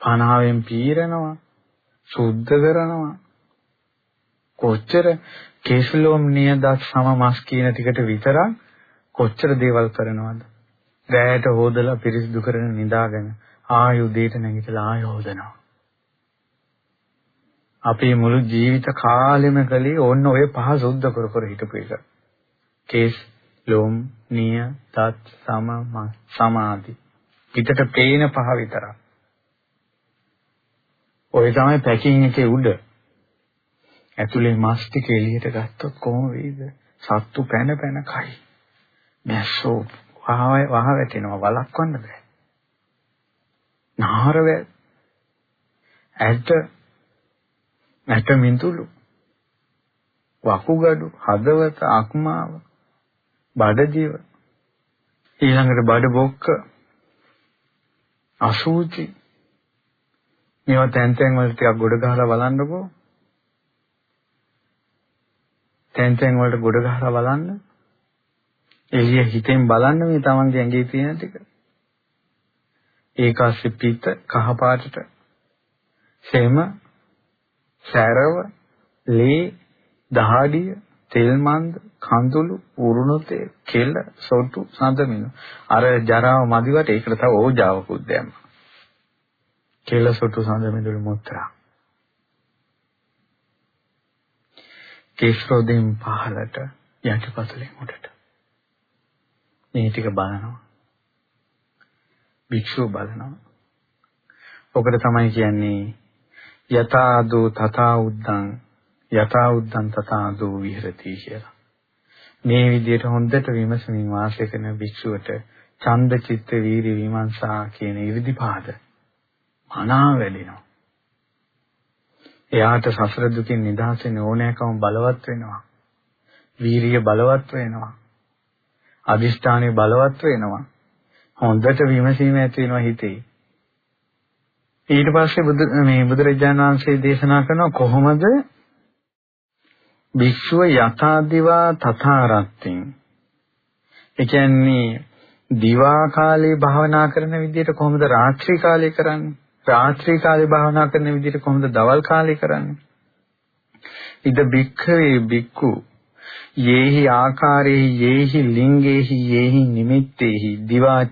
පනාවෙන් පීරනවා, සුද්ධ කරනවා. කොච්චර කේශලෝම් නියදත් සම මස් කියන ටිකට විතරක් කොච්චර දේවල් කරනවද? රැයට හොදලා පිරිසිදු කරගෙන නිදාගෙන ආයුධයට නැගිටලා ආය හොදනවා. අපේ මුළු ජීවිත කාලෙම කලේ ඕන්න ඔය පහ සුද්ධ කර කර හිටපු එක. කේස්, ලෝම්, නිය, තත්, සම, සමාධි. පිටට පේන පහ විතරක්. ඔය තමයි පැකින් එකේ උඩ. ඇතුලේ මස් ටික එළියට ගත්තොත් කොහොම වෙයිද? සත්තු පැන පැන කයි. මැස්සෝ වහ වහ වැටෙනවා වළක්වන්න බෑ. නාර වැ ඇට නැට මිඳුළු වකුගඩු හදවත අක්මාව බඩදිව ඊළඟට බඩ බොක්ක අසූචි. මේවා තැන් තැන් වල ටිකක් ගොඩ ගහලා බලන්නකෝ. තැන් තැන් වලට ගොඩ ගහලා බලන්න. එළිය හිතෙන් බලන්න මේ තමන්ගේ ඇඟේ තියෙන ටික. ඒකාසි පිට කහ පාටට සෙම සැරව, ලේ, දහඩිය, තෙල් මන්ද, කඳුළු, උරුණු තේ, කෙල, සොටු, සඳමිනු. අර ජරාව මදිවට ඒකට තව ඕජාවකුත් දැම්මා. කෙල, සොටු, සඳමිනුළු මුත්‍රා. කේශරෝදෙන් පහලට යටිපතුලෙන් උඩට. මේ ටික බලනවා. භික්ෂුව බලනවා. ඔකට තමයි කියන්නේ යතාදෝ තථා උද්දං යතා උද්දං තථාදෝ විහෙරති කියලා. මේ විදිහට හොඳට විමසමින් වාසය කරන භික්ෂුවට ඡන්ද චිත්ත වීර්ය විමර්ශා කියන ඉරිදිපාද මනාව වැඩෙනවා. එයාට සසර දුකින් නිදහස් වෙන්න ඕනෑකම බලවත් වෙනවා. වීරිය බලවත් වෙනවා. අදිෂ්ඨානෙ බලවත් වෙනවා. හොඳට විමසීම ඇති වෙනවා හිතේ. ඊට පස්සේ බුදු මේ බුදුරජාණන් වහන්සේ දේශනා කරනවා කොහොමද? භික්ෂුව යථාදිවා තථාරත්තින් ඒ කියන්නේ දිවා කාලේ භාවනා කරන විදිහට කොහොමද රාත්‍රී කාලේ කරන්නේ? රාත්‍රී කාලේ භාවනා කරන විදිහට කොහොමද දවල් කාලේ කරන්නේ? ඉද භික්ඛවේ භික්ඛු යේහි ආකාරේහි යේහි ලිංගේහි යේහි නිමිත්තේහි දිවා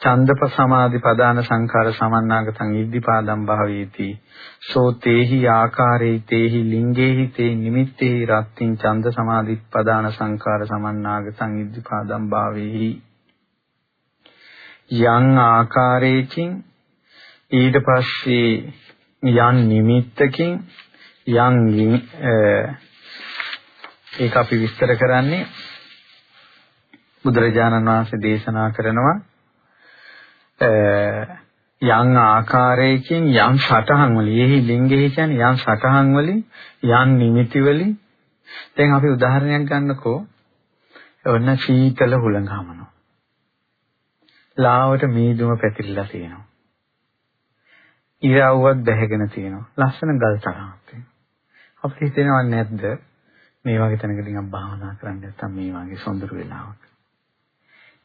ඡන්දප සමාධි පදාන සංඛාර සමන්නාගතං ඉද්ධිපාදම් භාවේති. සෝ තේහි ආකාරේ තේහි ලිංගේහි තේ නිමිත්තේහි රත්ත්‍ින් ඡන්ද සමාධි පදාන සංඛාර සමන්නාගතං ඉද්ධිපාදම් භාවේහි. යං ආකාරයකින් ඊට පස්සේ යම් නිමිත්තකින් යම් ඒක අපි විස්තර කරන්නේ බුදුරජාණන් වහන්සේ දේශනා කරනවා යම් ආකාරයකින් යම් සටහන් වලින් එහි ලිංගෙහි කියන්නේ යම් සටහන් වලින් යම් නිමිති වලින්. දැන් අපි උදාහරණයක් ගන්නකෝ. ඔන්න සීතල හුලඟමනවා ලාවට මීදුම පැතිරිලා තියෙනවා. ඉරව්වක් දැහැගෙන තියෙනවා. ලස්සන ගල් තරමක් තියෙනවා. අපිට හිතෙනව නැද්ද? මේ වගේ තැනක නිකන් භාවනා කරන්න නැත්තම් මේ වගේ සොඳුරු වෙලාවක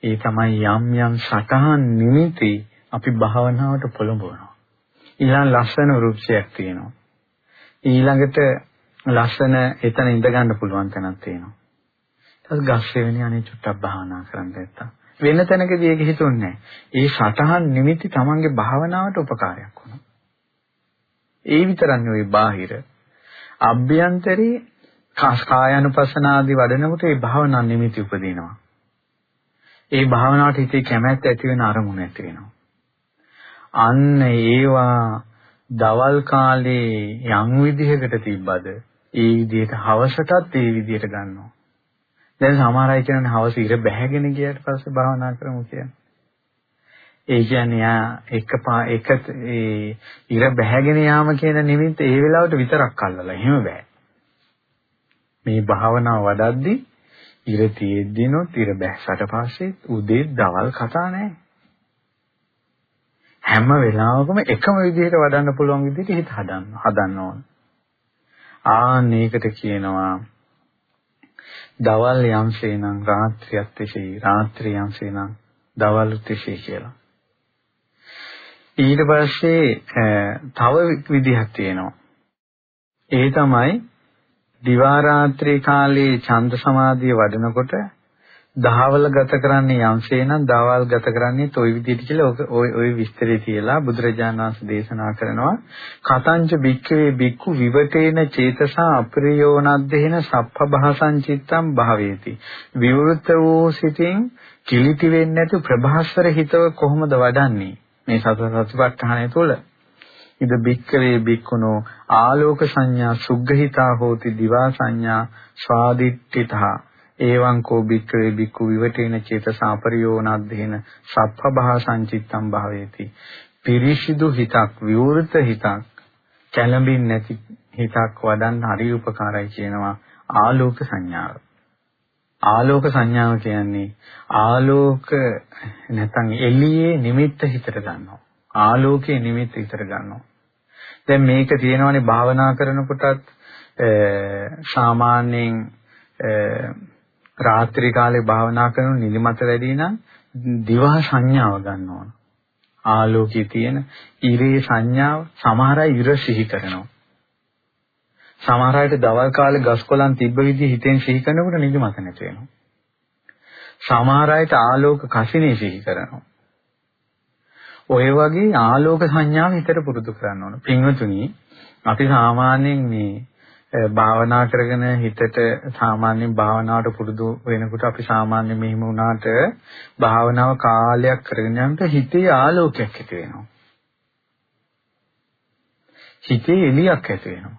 ඒ තමයි යම් යම් සටහන් නිමිති අපි භාවනාවට පොළඹවනවා. ඊළඟ ලස්සන වෘක්ෂයක් තියෙනවා. ඊළඟට ලස්සන එතන ඉඳ ගන්න පුළුවන් තැනක් තියෙනවා. ඊට ගස් වෙන්නේ අනේ චුට්ටක් භාවනා කරන්න නැත්තම්. වෙන තැනකදී ඒක හිතුන්නේ ඒ සටහන් නිමිති තමන්ගේ භාවනාවට උපකාරයක් වුණා. ඒ විතරක් නෙවෙයි බාහිර. අභ්‍යන්තරේ කායानुපසනාදී වඩනකොට ඒ භාවනා නිමිති උපදිනවා. ඒ භාවනාවට හිතේ කැමැත්ත ඇති වෙන අරමුණ ඇති වෙනවා. අන්න ඒවා දවල් කාලේ යම් විදිහකට තිබ්බද ඒ විදිහට හවසටත් ඒ විදිහට ගන්නවා. දැන් සමහර අය කියන්නේ හවස ඉර බැහැගෙන ගියට පස්සේ භාවනා කරමු කියන්නේ. ඒ කියන්නේ යා එක එක ඒ ඉර බැහැගෙන යාම කියන නිමිත්ත ඒ වෙලාවට විතරක් අල්ලලා එහෙම බෑ. මේ භාවනාව වඩද්දී ඉර තියෙද්දිනොත් ඉර බැස්සට පස්සේ උදේ දවල් කතා නැහැ. හැම වෙලාවකම එකම විදිහට වඩන්න පුළුවන් විදිහට හිත හදන්න හදන්න ඕන. ආන්න ඒකට කියනවා දවල් යම්සේ නම් රාත්‍රියත් එසේ රාත්‍රිය යම්සේ නම් දවල්ුත් එසේ කියලා. ඊට පස්සේ තව විදිහක් තියෙනවා. ඒ තමයි දිවා රාත්‍රී කාලේ ඡන්ද සමාධිය වඩනකොට දහවල ගත කරන්නේ යම්සේ නම් දවල් ගත කරන්නේ toy විදිහට කියලා ඔය ඔය විස්තරේ තියලා බුදුරජාණන් වහන්සේ දේශනා කරනවා. කතංච භික්ඛවේ භික්ඛු විවටේන චේතසා අප්‍රියෝනද්දේන සප්පභාසං චිත්තං භාවේති. විවෘත වූ සිතින් කිලිටි වෙන්නේ නැති ප්‍රභාස්වර හිතව කොහොමද වඩන්නේ? මේ සතර සතිපට්ඨානය තුළ ඉද බික්කවේ බික්කුණෝ ආලෝක සංඥා සුග්ගහිතා හෝති දිවා සංඥා ස්වාදිට්ඨිතා එවං කෝ බික්කවේ බික්කු විවටේන චේතසාපරියෝනද්දේන සප්පභා සංචිත්තම් භාවේති. පිරිසිදු හිතක් විවෘත හිතක් කැළඹින් නැති හිතක් වඩන්න හරි උපකාරයි කියනවා ආලෝක සංඥාව. ආලෝක සංඥාව කියන්නේ ආලෝක නැත්නම් එළියේ නිමිත්ත හිතට ගන්නවා. ආලෝකයේ නිමිත්ත හිතට ගන්නවා. දැන් මේක තියෙනවානේ භාවනා කරනකොටත් සාමාන්‍යයෙන් රාත්‍රී කාලේ භාවනා කරන නිදිමත වැඩි නම් දිවා සංඥාව ගන්න ඕන. ආලෝකයේ තියෙන ඉරේ සංඥාව සමහර අය ඉර සිහි කරනවා. සමහර අයට දවල් කාලේ ගස්කොලන් තිබ්බ විදිහ හිතෙන් සිහි කරනකොට නිදිමත නැති වෙනවා. සමහර අයට ආලෝක කසිනේ සිහි කරනවා. ඔය වගේ ආලෝක සංඥාව හිතට පුරුදු කරන්න ඕන. පින්වතුනි අපි සාමාන්‍යයෙන් මේ භාවනා කරගෙන හිතට සාමාන්‍යයෙන් භාවනාවට පුරුදු වෙනකොට අපි සාමාන්‍ය මෙහිම වුණාට භාවනාව කාලයක් කරගෙන යනකොට හිතේ ආලෝකයක් ඇති වෙනවා. හිතේ එළියක් ඇති වෙනවා.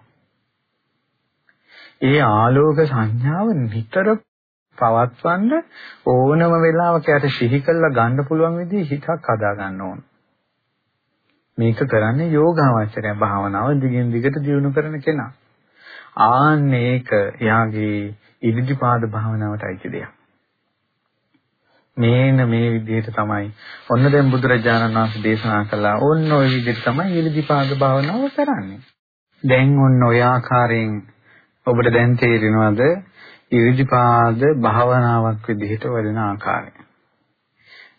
ඒ ආලෝක සංඥාව නිතර පවත්වන්න ඕනම වෙලාවක යට සිහි කළා ගන්න පුළුවන් විදිහේ හිතක් හදා ගන්න ඕන. මේක කරන්නේ යෝගාවචරය භාවනාව දිගින් දිගට දියුණු කරන කෙනා. ආන්න ඒක එයාගේ ඉදිරිපාද භාවනාවට අයිති දෙයක්. මේන මේ විදිහට තමයි ඔන්න දැන් බුදුරජාණන් වහන්සේ දේශනා කළා ඔන්න ওই විදිහට තමයි ඉරිදිපාද භාවනාව කරන්නේ. දැන් ඔන්න ඔය ආකාරයෙන් ඔබට දැන් තේරෙනවද ඉරිදිපාද භාවනාවක් විදිහට වඩන ආකාරය.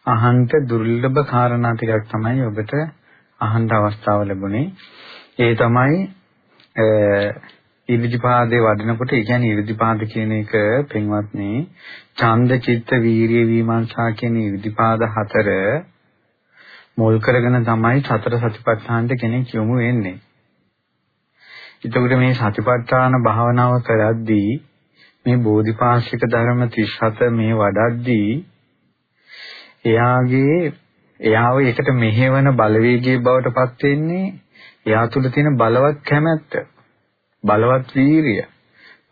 අහන්ත දුර්ලභ කාරණා ටිකක් තමයි ඔබට අහන්න අවස්ථාව ලැබුණේ. ඒ තමයි ඉරිදිපාදේ වඩනකොට ඒ කියන්නේ ඉරිදිපාද කියන එක පින්වත්නි ඡන්ද චිත්ත වීරිය විමර්ශා කියන ඉරිදිපාද හතර මුල් කරගෙන තමයි සතර සතිපට්ඨානට කෙනෙක් යොමු වෙන්නේ. එතකොට මේ සතිපට්ඨාන භාවනාව කරද්දී මේ බෝධිපාශික ධර්ම 37 මේ වඩද්දී එයාගේ එයාව එකට මෙහෙවන බලවේගයේ බවට පත් වෙන්නේ එයා තුල තියෙන බලවත් කැමැත්ත බලවත් වීරිය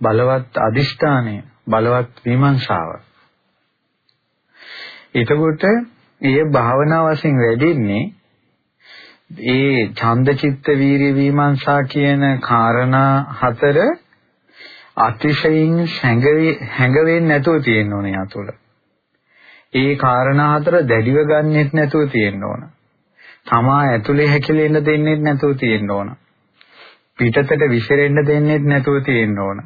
බලවත් අදිෂ්ඨානය බලවත් විමර්ශාව එතකොට ඒ භාවනා වශයෙන් වැඩින්නේ ඒ ඡන්ද චිත්ත වීර්ය විමර්ශා කියන காரணා හතර අතිශයින් හැඟවෙන්නේ නැතුව තියෙන්න ඕනේ යතුල. ඒ කාරණා හතර දැඩිව ගන්නෙත් නැතුව තියෙන්න ඕන. තමා ඇතුලේ හැකිලෙන්න දෙන්නෙත් නැතුව තියෙන්න ඕන. පිටතට විසිරෙන්න දෙන්නෙත් නැතුව තියෙන්න ඕන.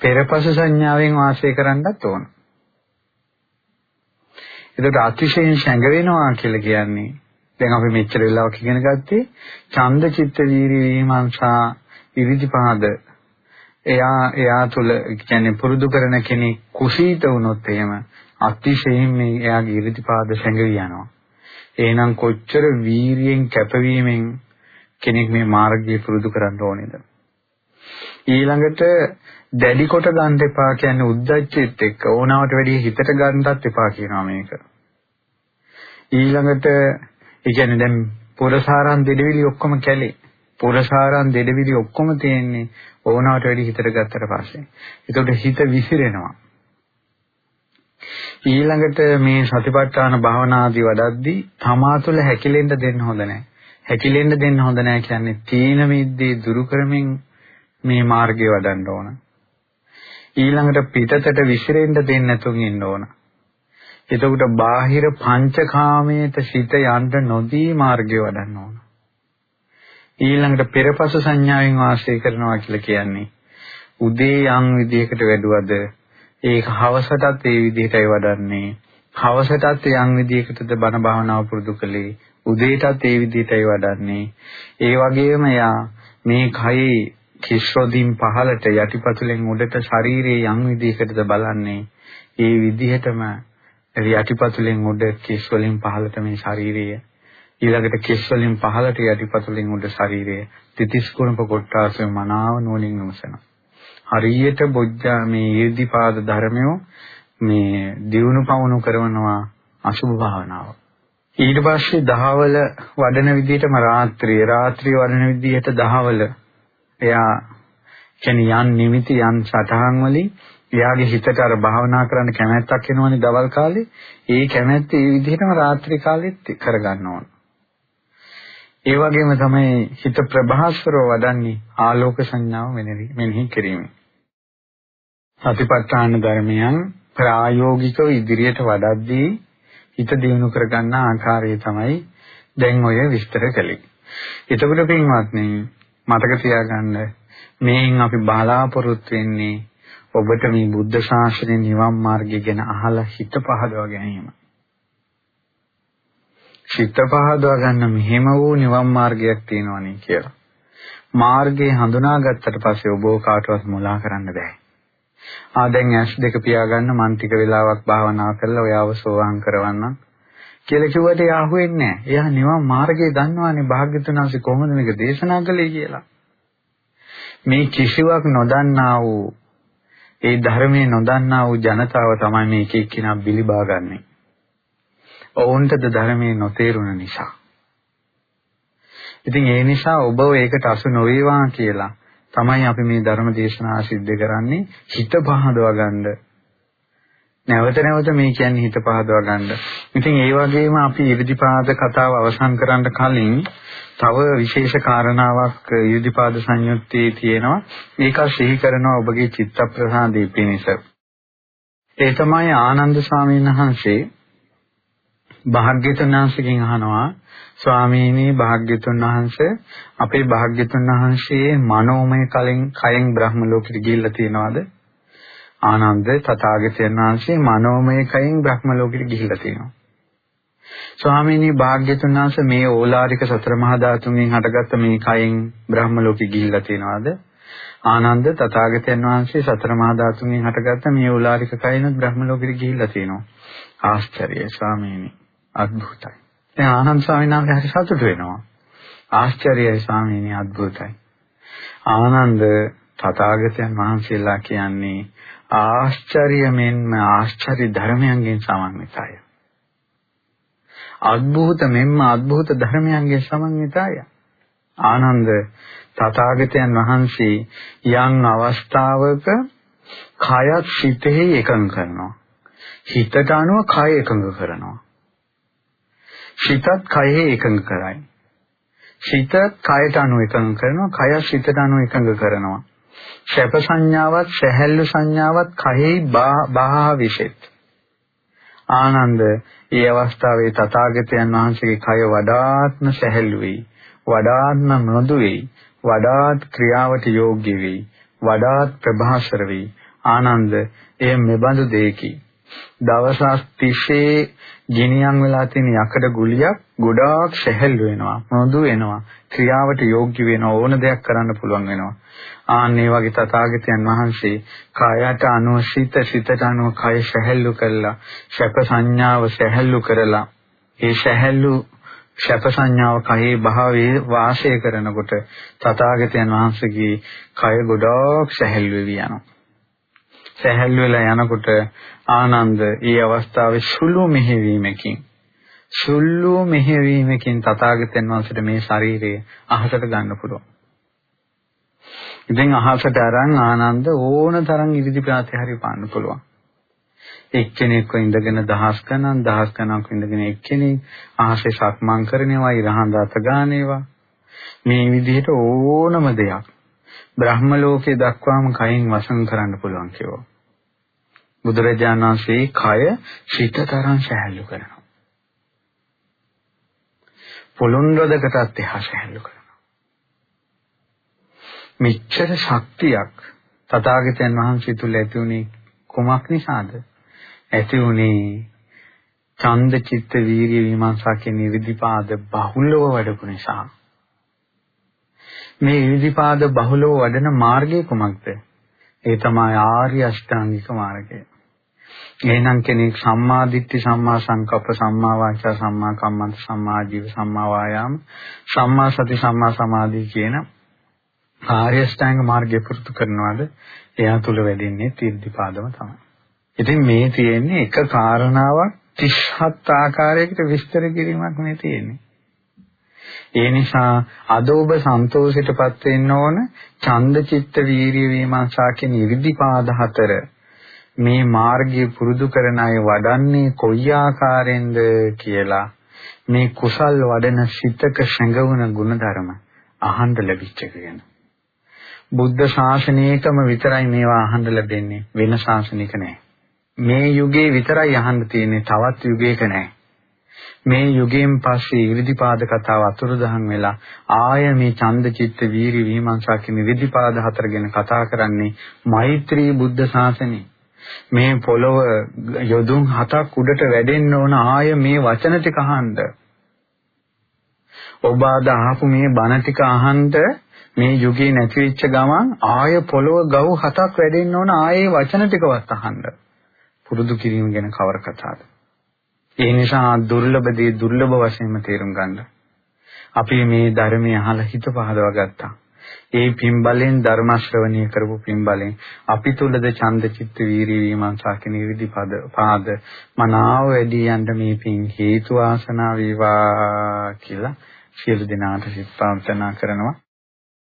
පෙරපසු සංඥාවෙන් වාසය කරන්නත් ඕන. එතකොට අතිශයින් සැඟ වෙනවා කියලා කියන්නේ දැන් අපි මෙච්චර වෙලාවක් ඉගෙන ගත්තේ ඡන්ද චිත්ත වීර්ය විමර්ශා ඉරිදිපාද එයා එයා තුල කියන්නේ පුරුදු කරන කෙනෙක් කුසීත වුණොත් එහෙම අතිශයින් මේ එයාගේ ඉරිදිපාද සැඟවි යනවා. එහෙනම් කොච්චර වීරියෙන් කැපවීමෙන් කෙනෙක් මේ මාර්ගය පුරුදු කරන්න ඕනේද? ඊළඟට දැඩි කොට ගන්න එපා කියන්නේ උද්දච්චෙත් එක්ක ඕනාවට වැඩිය හිතට ගන්නත් එපා කියනවා මේක. ඊළඟට ඒ කියන්නේ දැන් පුරසාරන් දෙඩවිලි ඔක්කොම කැලේ. පුරසාරන් දෙඩවිලි ඔක්කොම තියෙන්නේ ඕනාවට වැඩි හිතට ගත්තට පස්සේ. ඒකට හිත විසිරෙනවා. ඊළඟට මේ සතිපට්ඨාන භාවනාදී වඩද්දී තමා තුළ හැකිලෙන්න දෙන්න හොඳ නැහැ. හැකිලෙන්න දෙන්න හොඳ නැහැ කියන්නේ තීන මිද්දේ දුරු කරමින් මේ මාර්ගය වඩන්න ඕන. ඊළඟට පිටතට විසිරෙන්න දෙන්නේ නැතුන් ඉන්න ඕන. එතකොට බාහිර පංචකාමයට සිත යන්න නොදී මාර්ගය වඩන්න ඕන. ඊළඟට පෙරපස සංඥාවෙන් වාසය කරනවා කියලා කියන්නේ උදේ යම් විදියකට වැඩුවද ඒක හවසටත් ඒ විදිහටයි වඩන්නේ. හවසටත් යම් විදියකටද බණ භාවනාව පුරුදු කළේ. උදේටත් ඒ විදිහටයි වඩන්නේ. ඒ වගේම යා මේ කයේ කිස්රොදින් පහළට යටිපතුලෙන් උඩට ශරීරයේ යම් විදිහකටද බලන්නේ. ඒ විදිහටම යටිපතුලෙන් උඩ කෙස් වලින් පහළට මේ ශරීරය ඊළඟට කෙස් වලින් පහළට යටිපතුලෙන් උඩ ශරීරය තිතිස් කුණප කොට්ටාසෙ මනාව නුවණින් විමසනවා. හරියට බොජ්ජා මේ ඊර්ධිපාද ධර්මයෝ මේ දියුණු පවණු කරනවා අසුභ භාවනාව. ඊට පස්සේ දහවල වඩන විදිහටම රාත්‍රියේ රාත්‍රිය වඩන විදිහට දහවල එයා කියන්නේ යන් නිමිති යන් සටහන් වලින් එයාගේ හිතට අර භාවනා කරන්න කැමැත්තක් එනවනේ දවල් කාලේ. ඒ කැමැත්ත ඒ විදිහටම රාත්‍රී කාලෙත් කරගන්න ඕන. ඒ වගේම තමයි හිත ප්‍රභාස්වරව වඩන්නේ ආලෝක සංඥාව මෙනෙහි කිරීම. සතිපට්ඨාන ධර්මයන් ප්‍රායෝගිකව ඉදිරියට වඩද්දී හිත දියුණු කරගන්න ආකාරය තමයි දැන් ඔය විස්තර කළේ. එතකොට පින්වත්නි මතක තියාගන්න මේන් අපි බලාපොරොත්තු වෙන්නේ ඔබට මේ බුද්ධ ශාසනයේ නිවන් මාර්ගය ගැන අහලා හිත පහදවා ගැනීම. හිත පහදවා ගන්න මෙහෙම වූ නිවන් මාර්ගයක් තියෙනවනේ කියලා. මාර්ගය හඳුනාගත්තට පස්සේ ඔබ කාටවත් මුලා කරන්න බෑ. ආ දැන් ඇස් දෙක පියාගන්න මන් ටික වෙලාවක් භාවනා කරලා ඔයාව සෝවාන් කරවන්නම් කියලා කිව්වට එයා අහුවෙන්නේ නැහැ. එයා නිවන් මාර්ගය දන්නවානේ භාග්‍යතුන් වහන්සේ කොහොමද මේක දේශනා කළේ කියලා. මේ කිසිවක් නොදන්නා වූ ඒ ධර්මයේ නොදන්නා වූ ජනතාව තමයි මේ එක එක්කිනා බිලිබාගන්නේ. ඔවුන්ටද ධර්මයේ නොතේරුණ නිසා. ඉතින් ඒ නිසා ඔබ ඒකට අසු නොවේවා කියලා තමයි අපි මේ ධර්ම දේශනාව සිද්ධ කරන්නේ හිත පහදවා ගන්න. නැවත නැවත මේ කියන්නේ හිත පහදවා ගන්න. ඉතින් ඒ වගේම අපි ඉරිදිපාද කතාව අවසන් කරන්න කලින් තව විශේෂ කාරණාවක් ඉරිදිපාද සංයුත්තේ තියෙනවා. ඒක සිහි කරනවා ඔබගේ චිත්ත ප්‍රසාදේ පිණිස. ඒ තමයි ආනන්ද ස්වාමීන් වහන්සේ භාග්‍යතුන් වහන්සේගෙන් අහනවා ස්වාමීනි භාග්‍යතුන් වහන්සේ අපේ භාග්‍යතුන් වහන්සේ මනෝමය කලින් කයෙන් බ්‍රහ්ම ලෝකෙට ගිහිල්ලා තියෙනවද? ආනන්ද තථාගතයන් වහන්සේ මනෝමය කයෙන් බ්‍රහ්ම ලෝකෙට ගිහිල්ලා තියෙනවා. ස්වාමීනි භාග්‍යතුන් වහන්සේ මේ ඕලාරික සතර මහා ධාතුන්ගෙන් හටගත්ත මේ කයෙන් බ්‍රහ්ම ලෝකෙ ගිහිල්ලා තියෙනවද? ආනන්ද තථාගතයන් වහන්සේ සතර මහා ධාතුන්ගෙන් හටගත්ත මේ ඕලාරික කයිනුත් බ්‍රහ්ම ලෝකෙට ගිහිල්ලා තියෙනවා. ආශ්චර්යයි ස්වාමීනි. අද්භූතයි. දැන් ආනන්ද ස්වාමීන් වහන්සේ හරි සතුට වෙනවා. ආශ්චර්යයි ස්වාමීනි අද්භූතයි. ආනන්ද තථාගතයන් වහන්සේලා කියන්නේ ආශ්චර්යයෙන්ම ආශ්චර්ය ධර්මයන්ගෙන් සමන්විතය. අද්භූත මෙන්ම අද්භූත ධර්මයන්ගෙන් සමන්විතය. ආනන්ද තථාගතයන් වහන්සේ යම් අවස්ථාවක කයත් සිතෙහි එකඟ කරනවා. හිතට අනුව කය එකඟ කරනවා. සිතත් කයෙහි එකඟ කරයි. සිතත් කයට අනුව එකඟ කරනවා, කය සිතට අනුව එකඟ කරනවා. ශප සංඥාවත්, සැහැල්ලු සංඥාවත් කයෙහි බාහා විශේෂ. ආනන්ද ඒ අවස්ථාවේ තථාගතයන් වහන්සේගේ කය වඩාත්ම සැහැල්ලු වෙයි, වඩාත්ම මෘදු වෙයි, වඩාත් ක්‍රියාවට යෝග්‍ය වෙයි, වඩාත් ප්‍රභාසර වෙයි. ආනන්ද එය මෙබඳු දෙයකි. දවසක් තිස්සේ ගිනියම් වෙලා තියෙන යකඩ ගුලියක් ගොඩාක් සැහැල්ලු වෙනවා මෘදු වෙනවා ක්‍රියාවට යෝග්‍ය වෙනවා ඕන දෙයක් කරන්න පුළුවන් වෙනවා. ආන් මේ වගේ තථාගතයන් වහන්සේ කායයට අනුව සිත සිතට අනුව කය සැහැල්ලු කරලා ශප සංඥාව සැහැල්ලු කරලා ඒ සැහැල්ලු ශප සංඥාව කයේ භාවයේ වාසය කරනකොට තථාගතයන් වහන්සේගේ කය ගොඩාක් සැහැල්ලු වෙවි යනවා. සැහැල්ලු වෙලා යනකොට ආනන්ද ඒ අවස්ථාවේ සුළු මෙහෙවීමකින් සුළු මෙහෙවීමකින් තථාගතයන් වහන්සේට මේ ශරීරය අහසට ගන්න පුළුවන්. ඉතින් අහසට අරන් ආනන්ද ඕන තරම් ඉරිදි ප්‍රාතේ හරි පාන්න පුළුවන්. එක්කෙනෙක්ව ඉඳගෙන දහස් ගණන් දහස් ගණන්ක ඉඳගෙන එක්කෙනෙක් අහසේ සක්මන් කරනවා ඉරහඳ අත ගන්නේවා. මේ විදිහට ඕනම දෙයක් බ්‍රහ්ම ලෝකේ දක්වාම කයින් වසන් කරන්න පුළුවන් කියනවා. බුදුරජාණන් වහන්සේ කය සිත තරම් සහැල්ලු කරනවා. පොළොන් රොදකටත් එහා සහැල්ලු කරනවා. මෙච්චර ශක්තියක් තථාගතයන් වහන්සේ තුල ඇති වුණේ කුමක් නිසාද? ඇති වුණේ ඡන්ද චිත්ත වීර්ය විමර්ශා කියන ඉරිදිපාද බහුලව වඩපු නිසා. මේ ඉරිදිපාද බහුලව වඩන මාර්ගය කුමක්ද? ඒ තමයි ආර්ය අෂ්ටාංගික මාර්ගය. එහෙනම් කෙනෙක් සම්මා දිට්ඨි සම්මා සංකප්ප සම්මා වාචා සම්මා කම්මන්ත සම්මා ජීව සම්මා වායාම සම්මා සති සම්මා සමාධි කියන ආර්ය ශ්‍රැංග මාර්ගය පුරුදු කරනවාද එයා තුල වැඩෙන්නේ තීර්ධිපාදම තමයි. ඉතින් මේ තියෙන්නේ එක කාරණාවක් 37 ආකාරයකට විස්තර කිරීමක් මේ තියෙන්නේ. ඒ නිසා අද ඔබ සන්තෝෂයටපත් වෙන්න ඕන ඡන්ද චිත්ත වීරිය විමර්ශා කියන ඉරිදිපාද හතර මේ මාර්ගය පුරුදු කරන අය වඩන්නේ කොයි ආකාරයෙන්ද කියලා මේ කුසල් වඩන සිතක සැඟවුන ಗುಣධර්ම අහන්න ලැබිච්ච කියන. බුද්ධ ශාසනයකම විතරයි මේවා අහන්න ලැබෙන්නේ වෙන ශාසනික නැහැ. මේ යුගයේ විතරයි අහන්න තියෙන්නේ තවත් යුගයක නැහැ. මේ යුගයෙන් පස්සේ ඉරිදිපාද කතාව අතුරුදහන් වෙලා ආය මේ ඡන්ද චිත්ත වීරි විමර්ශා කියන ඉරිදිපාද හතර ගැන කතා කරන්නේ මෛත්‍රී බුද්ධ ශාසනය. මේ පොළොව යොදුන් හතක් උඩට වැඩෙන්න ඕන ආය මේ වචන ටික අහන්න. ඔබ අද අහපු මේ බණ ටික අහන්න මේ යුගයේ නැති වෙච්ච ගමන් ආය පොළොව ගව් හතක් වැඩෙන්න ඕන ආයේ වචන ටිකවත් අහන්න. පුරුදු කිරීම ගැන කවර කතාවද? ඒ නිසා දුර්ලභ දේ දුර්ලභ වශයෙන්ම තේරුම් ගන්න. අපි මේ ධර්මය අහලා හිත පහදවා ගත්තා. ඒ පින්බලෙන් ධර්ම ශ්‍රවණය කරපු පින්බලෙන් අපි තුලද ඡන්ද චිත්ත වීරිය විමර්ශා කියන විදි පද පාද මනාව වැඩි යන්න මේ පින් හේතු ආසනා වේවා කියලා සියලු දෙනාට සිත ප්‍රාර්ථනා කරනවා.